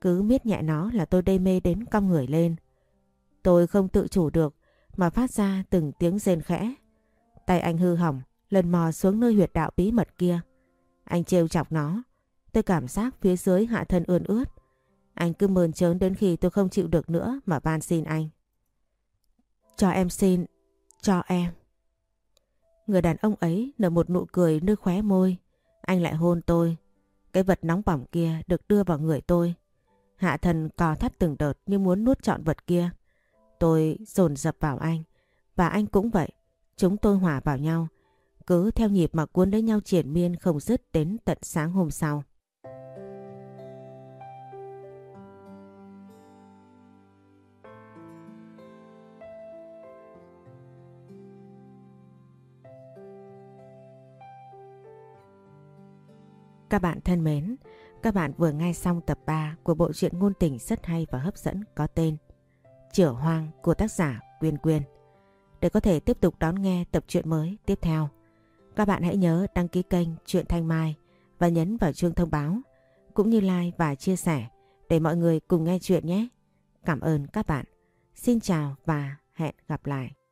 Cứ miết nhẹ nó là tôi đê mê đến cong người lên. Tôi không tự chủ được mà phát ra từng tiếng rên khẽ. Tay anh hư hỏng, lần mò xuống nơi huyệt đạo bí mật kia. Anh trêu chọc nó. Tôi cảm giác phía dưới hạ thân ươn ướt. Anh cứ mơn trớn đến khi tôi không chịu được nữa mà van xin anh. Cho em xin, cho em. Người đàn ông ấy nở một nụ cười nơi khóe môi. Anh lại hôn tôi. Cái vật nóng bỏng kia được đưa vào người tôi. Hạ thần cò thắt từng đợt như muốn nuốt trọn vật kia. Tôi dồn dập vào anh. Và anh cũng vậy. Chúng tôi hòa vào nhau. Cứ theo nhịp mà cuốn lấy nhau triển miên không dứt đến tận sáng hôm sau. Các bạn thân mến, các bạn vừa nghe xong tập 3 của bộ truyện ngôn tình rất hay và hấp dẫn có tên Chửa Hoang của tác giả Quyên Quyên. Để có thể tiếp tục đón nghe tập truyện mới tiếp theo, các bạn hãy nhớ đăng ký kênh Truyện Thanh Mai và nhấn vào chuông thông báo, cũng như like và chia sẻ để mọi người cùng nghe chuyện nhé. Cảm ơn các bạn. Xin chào và hẹn gặp lại.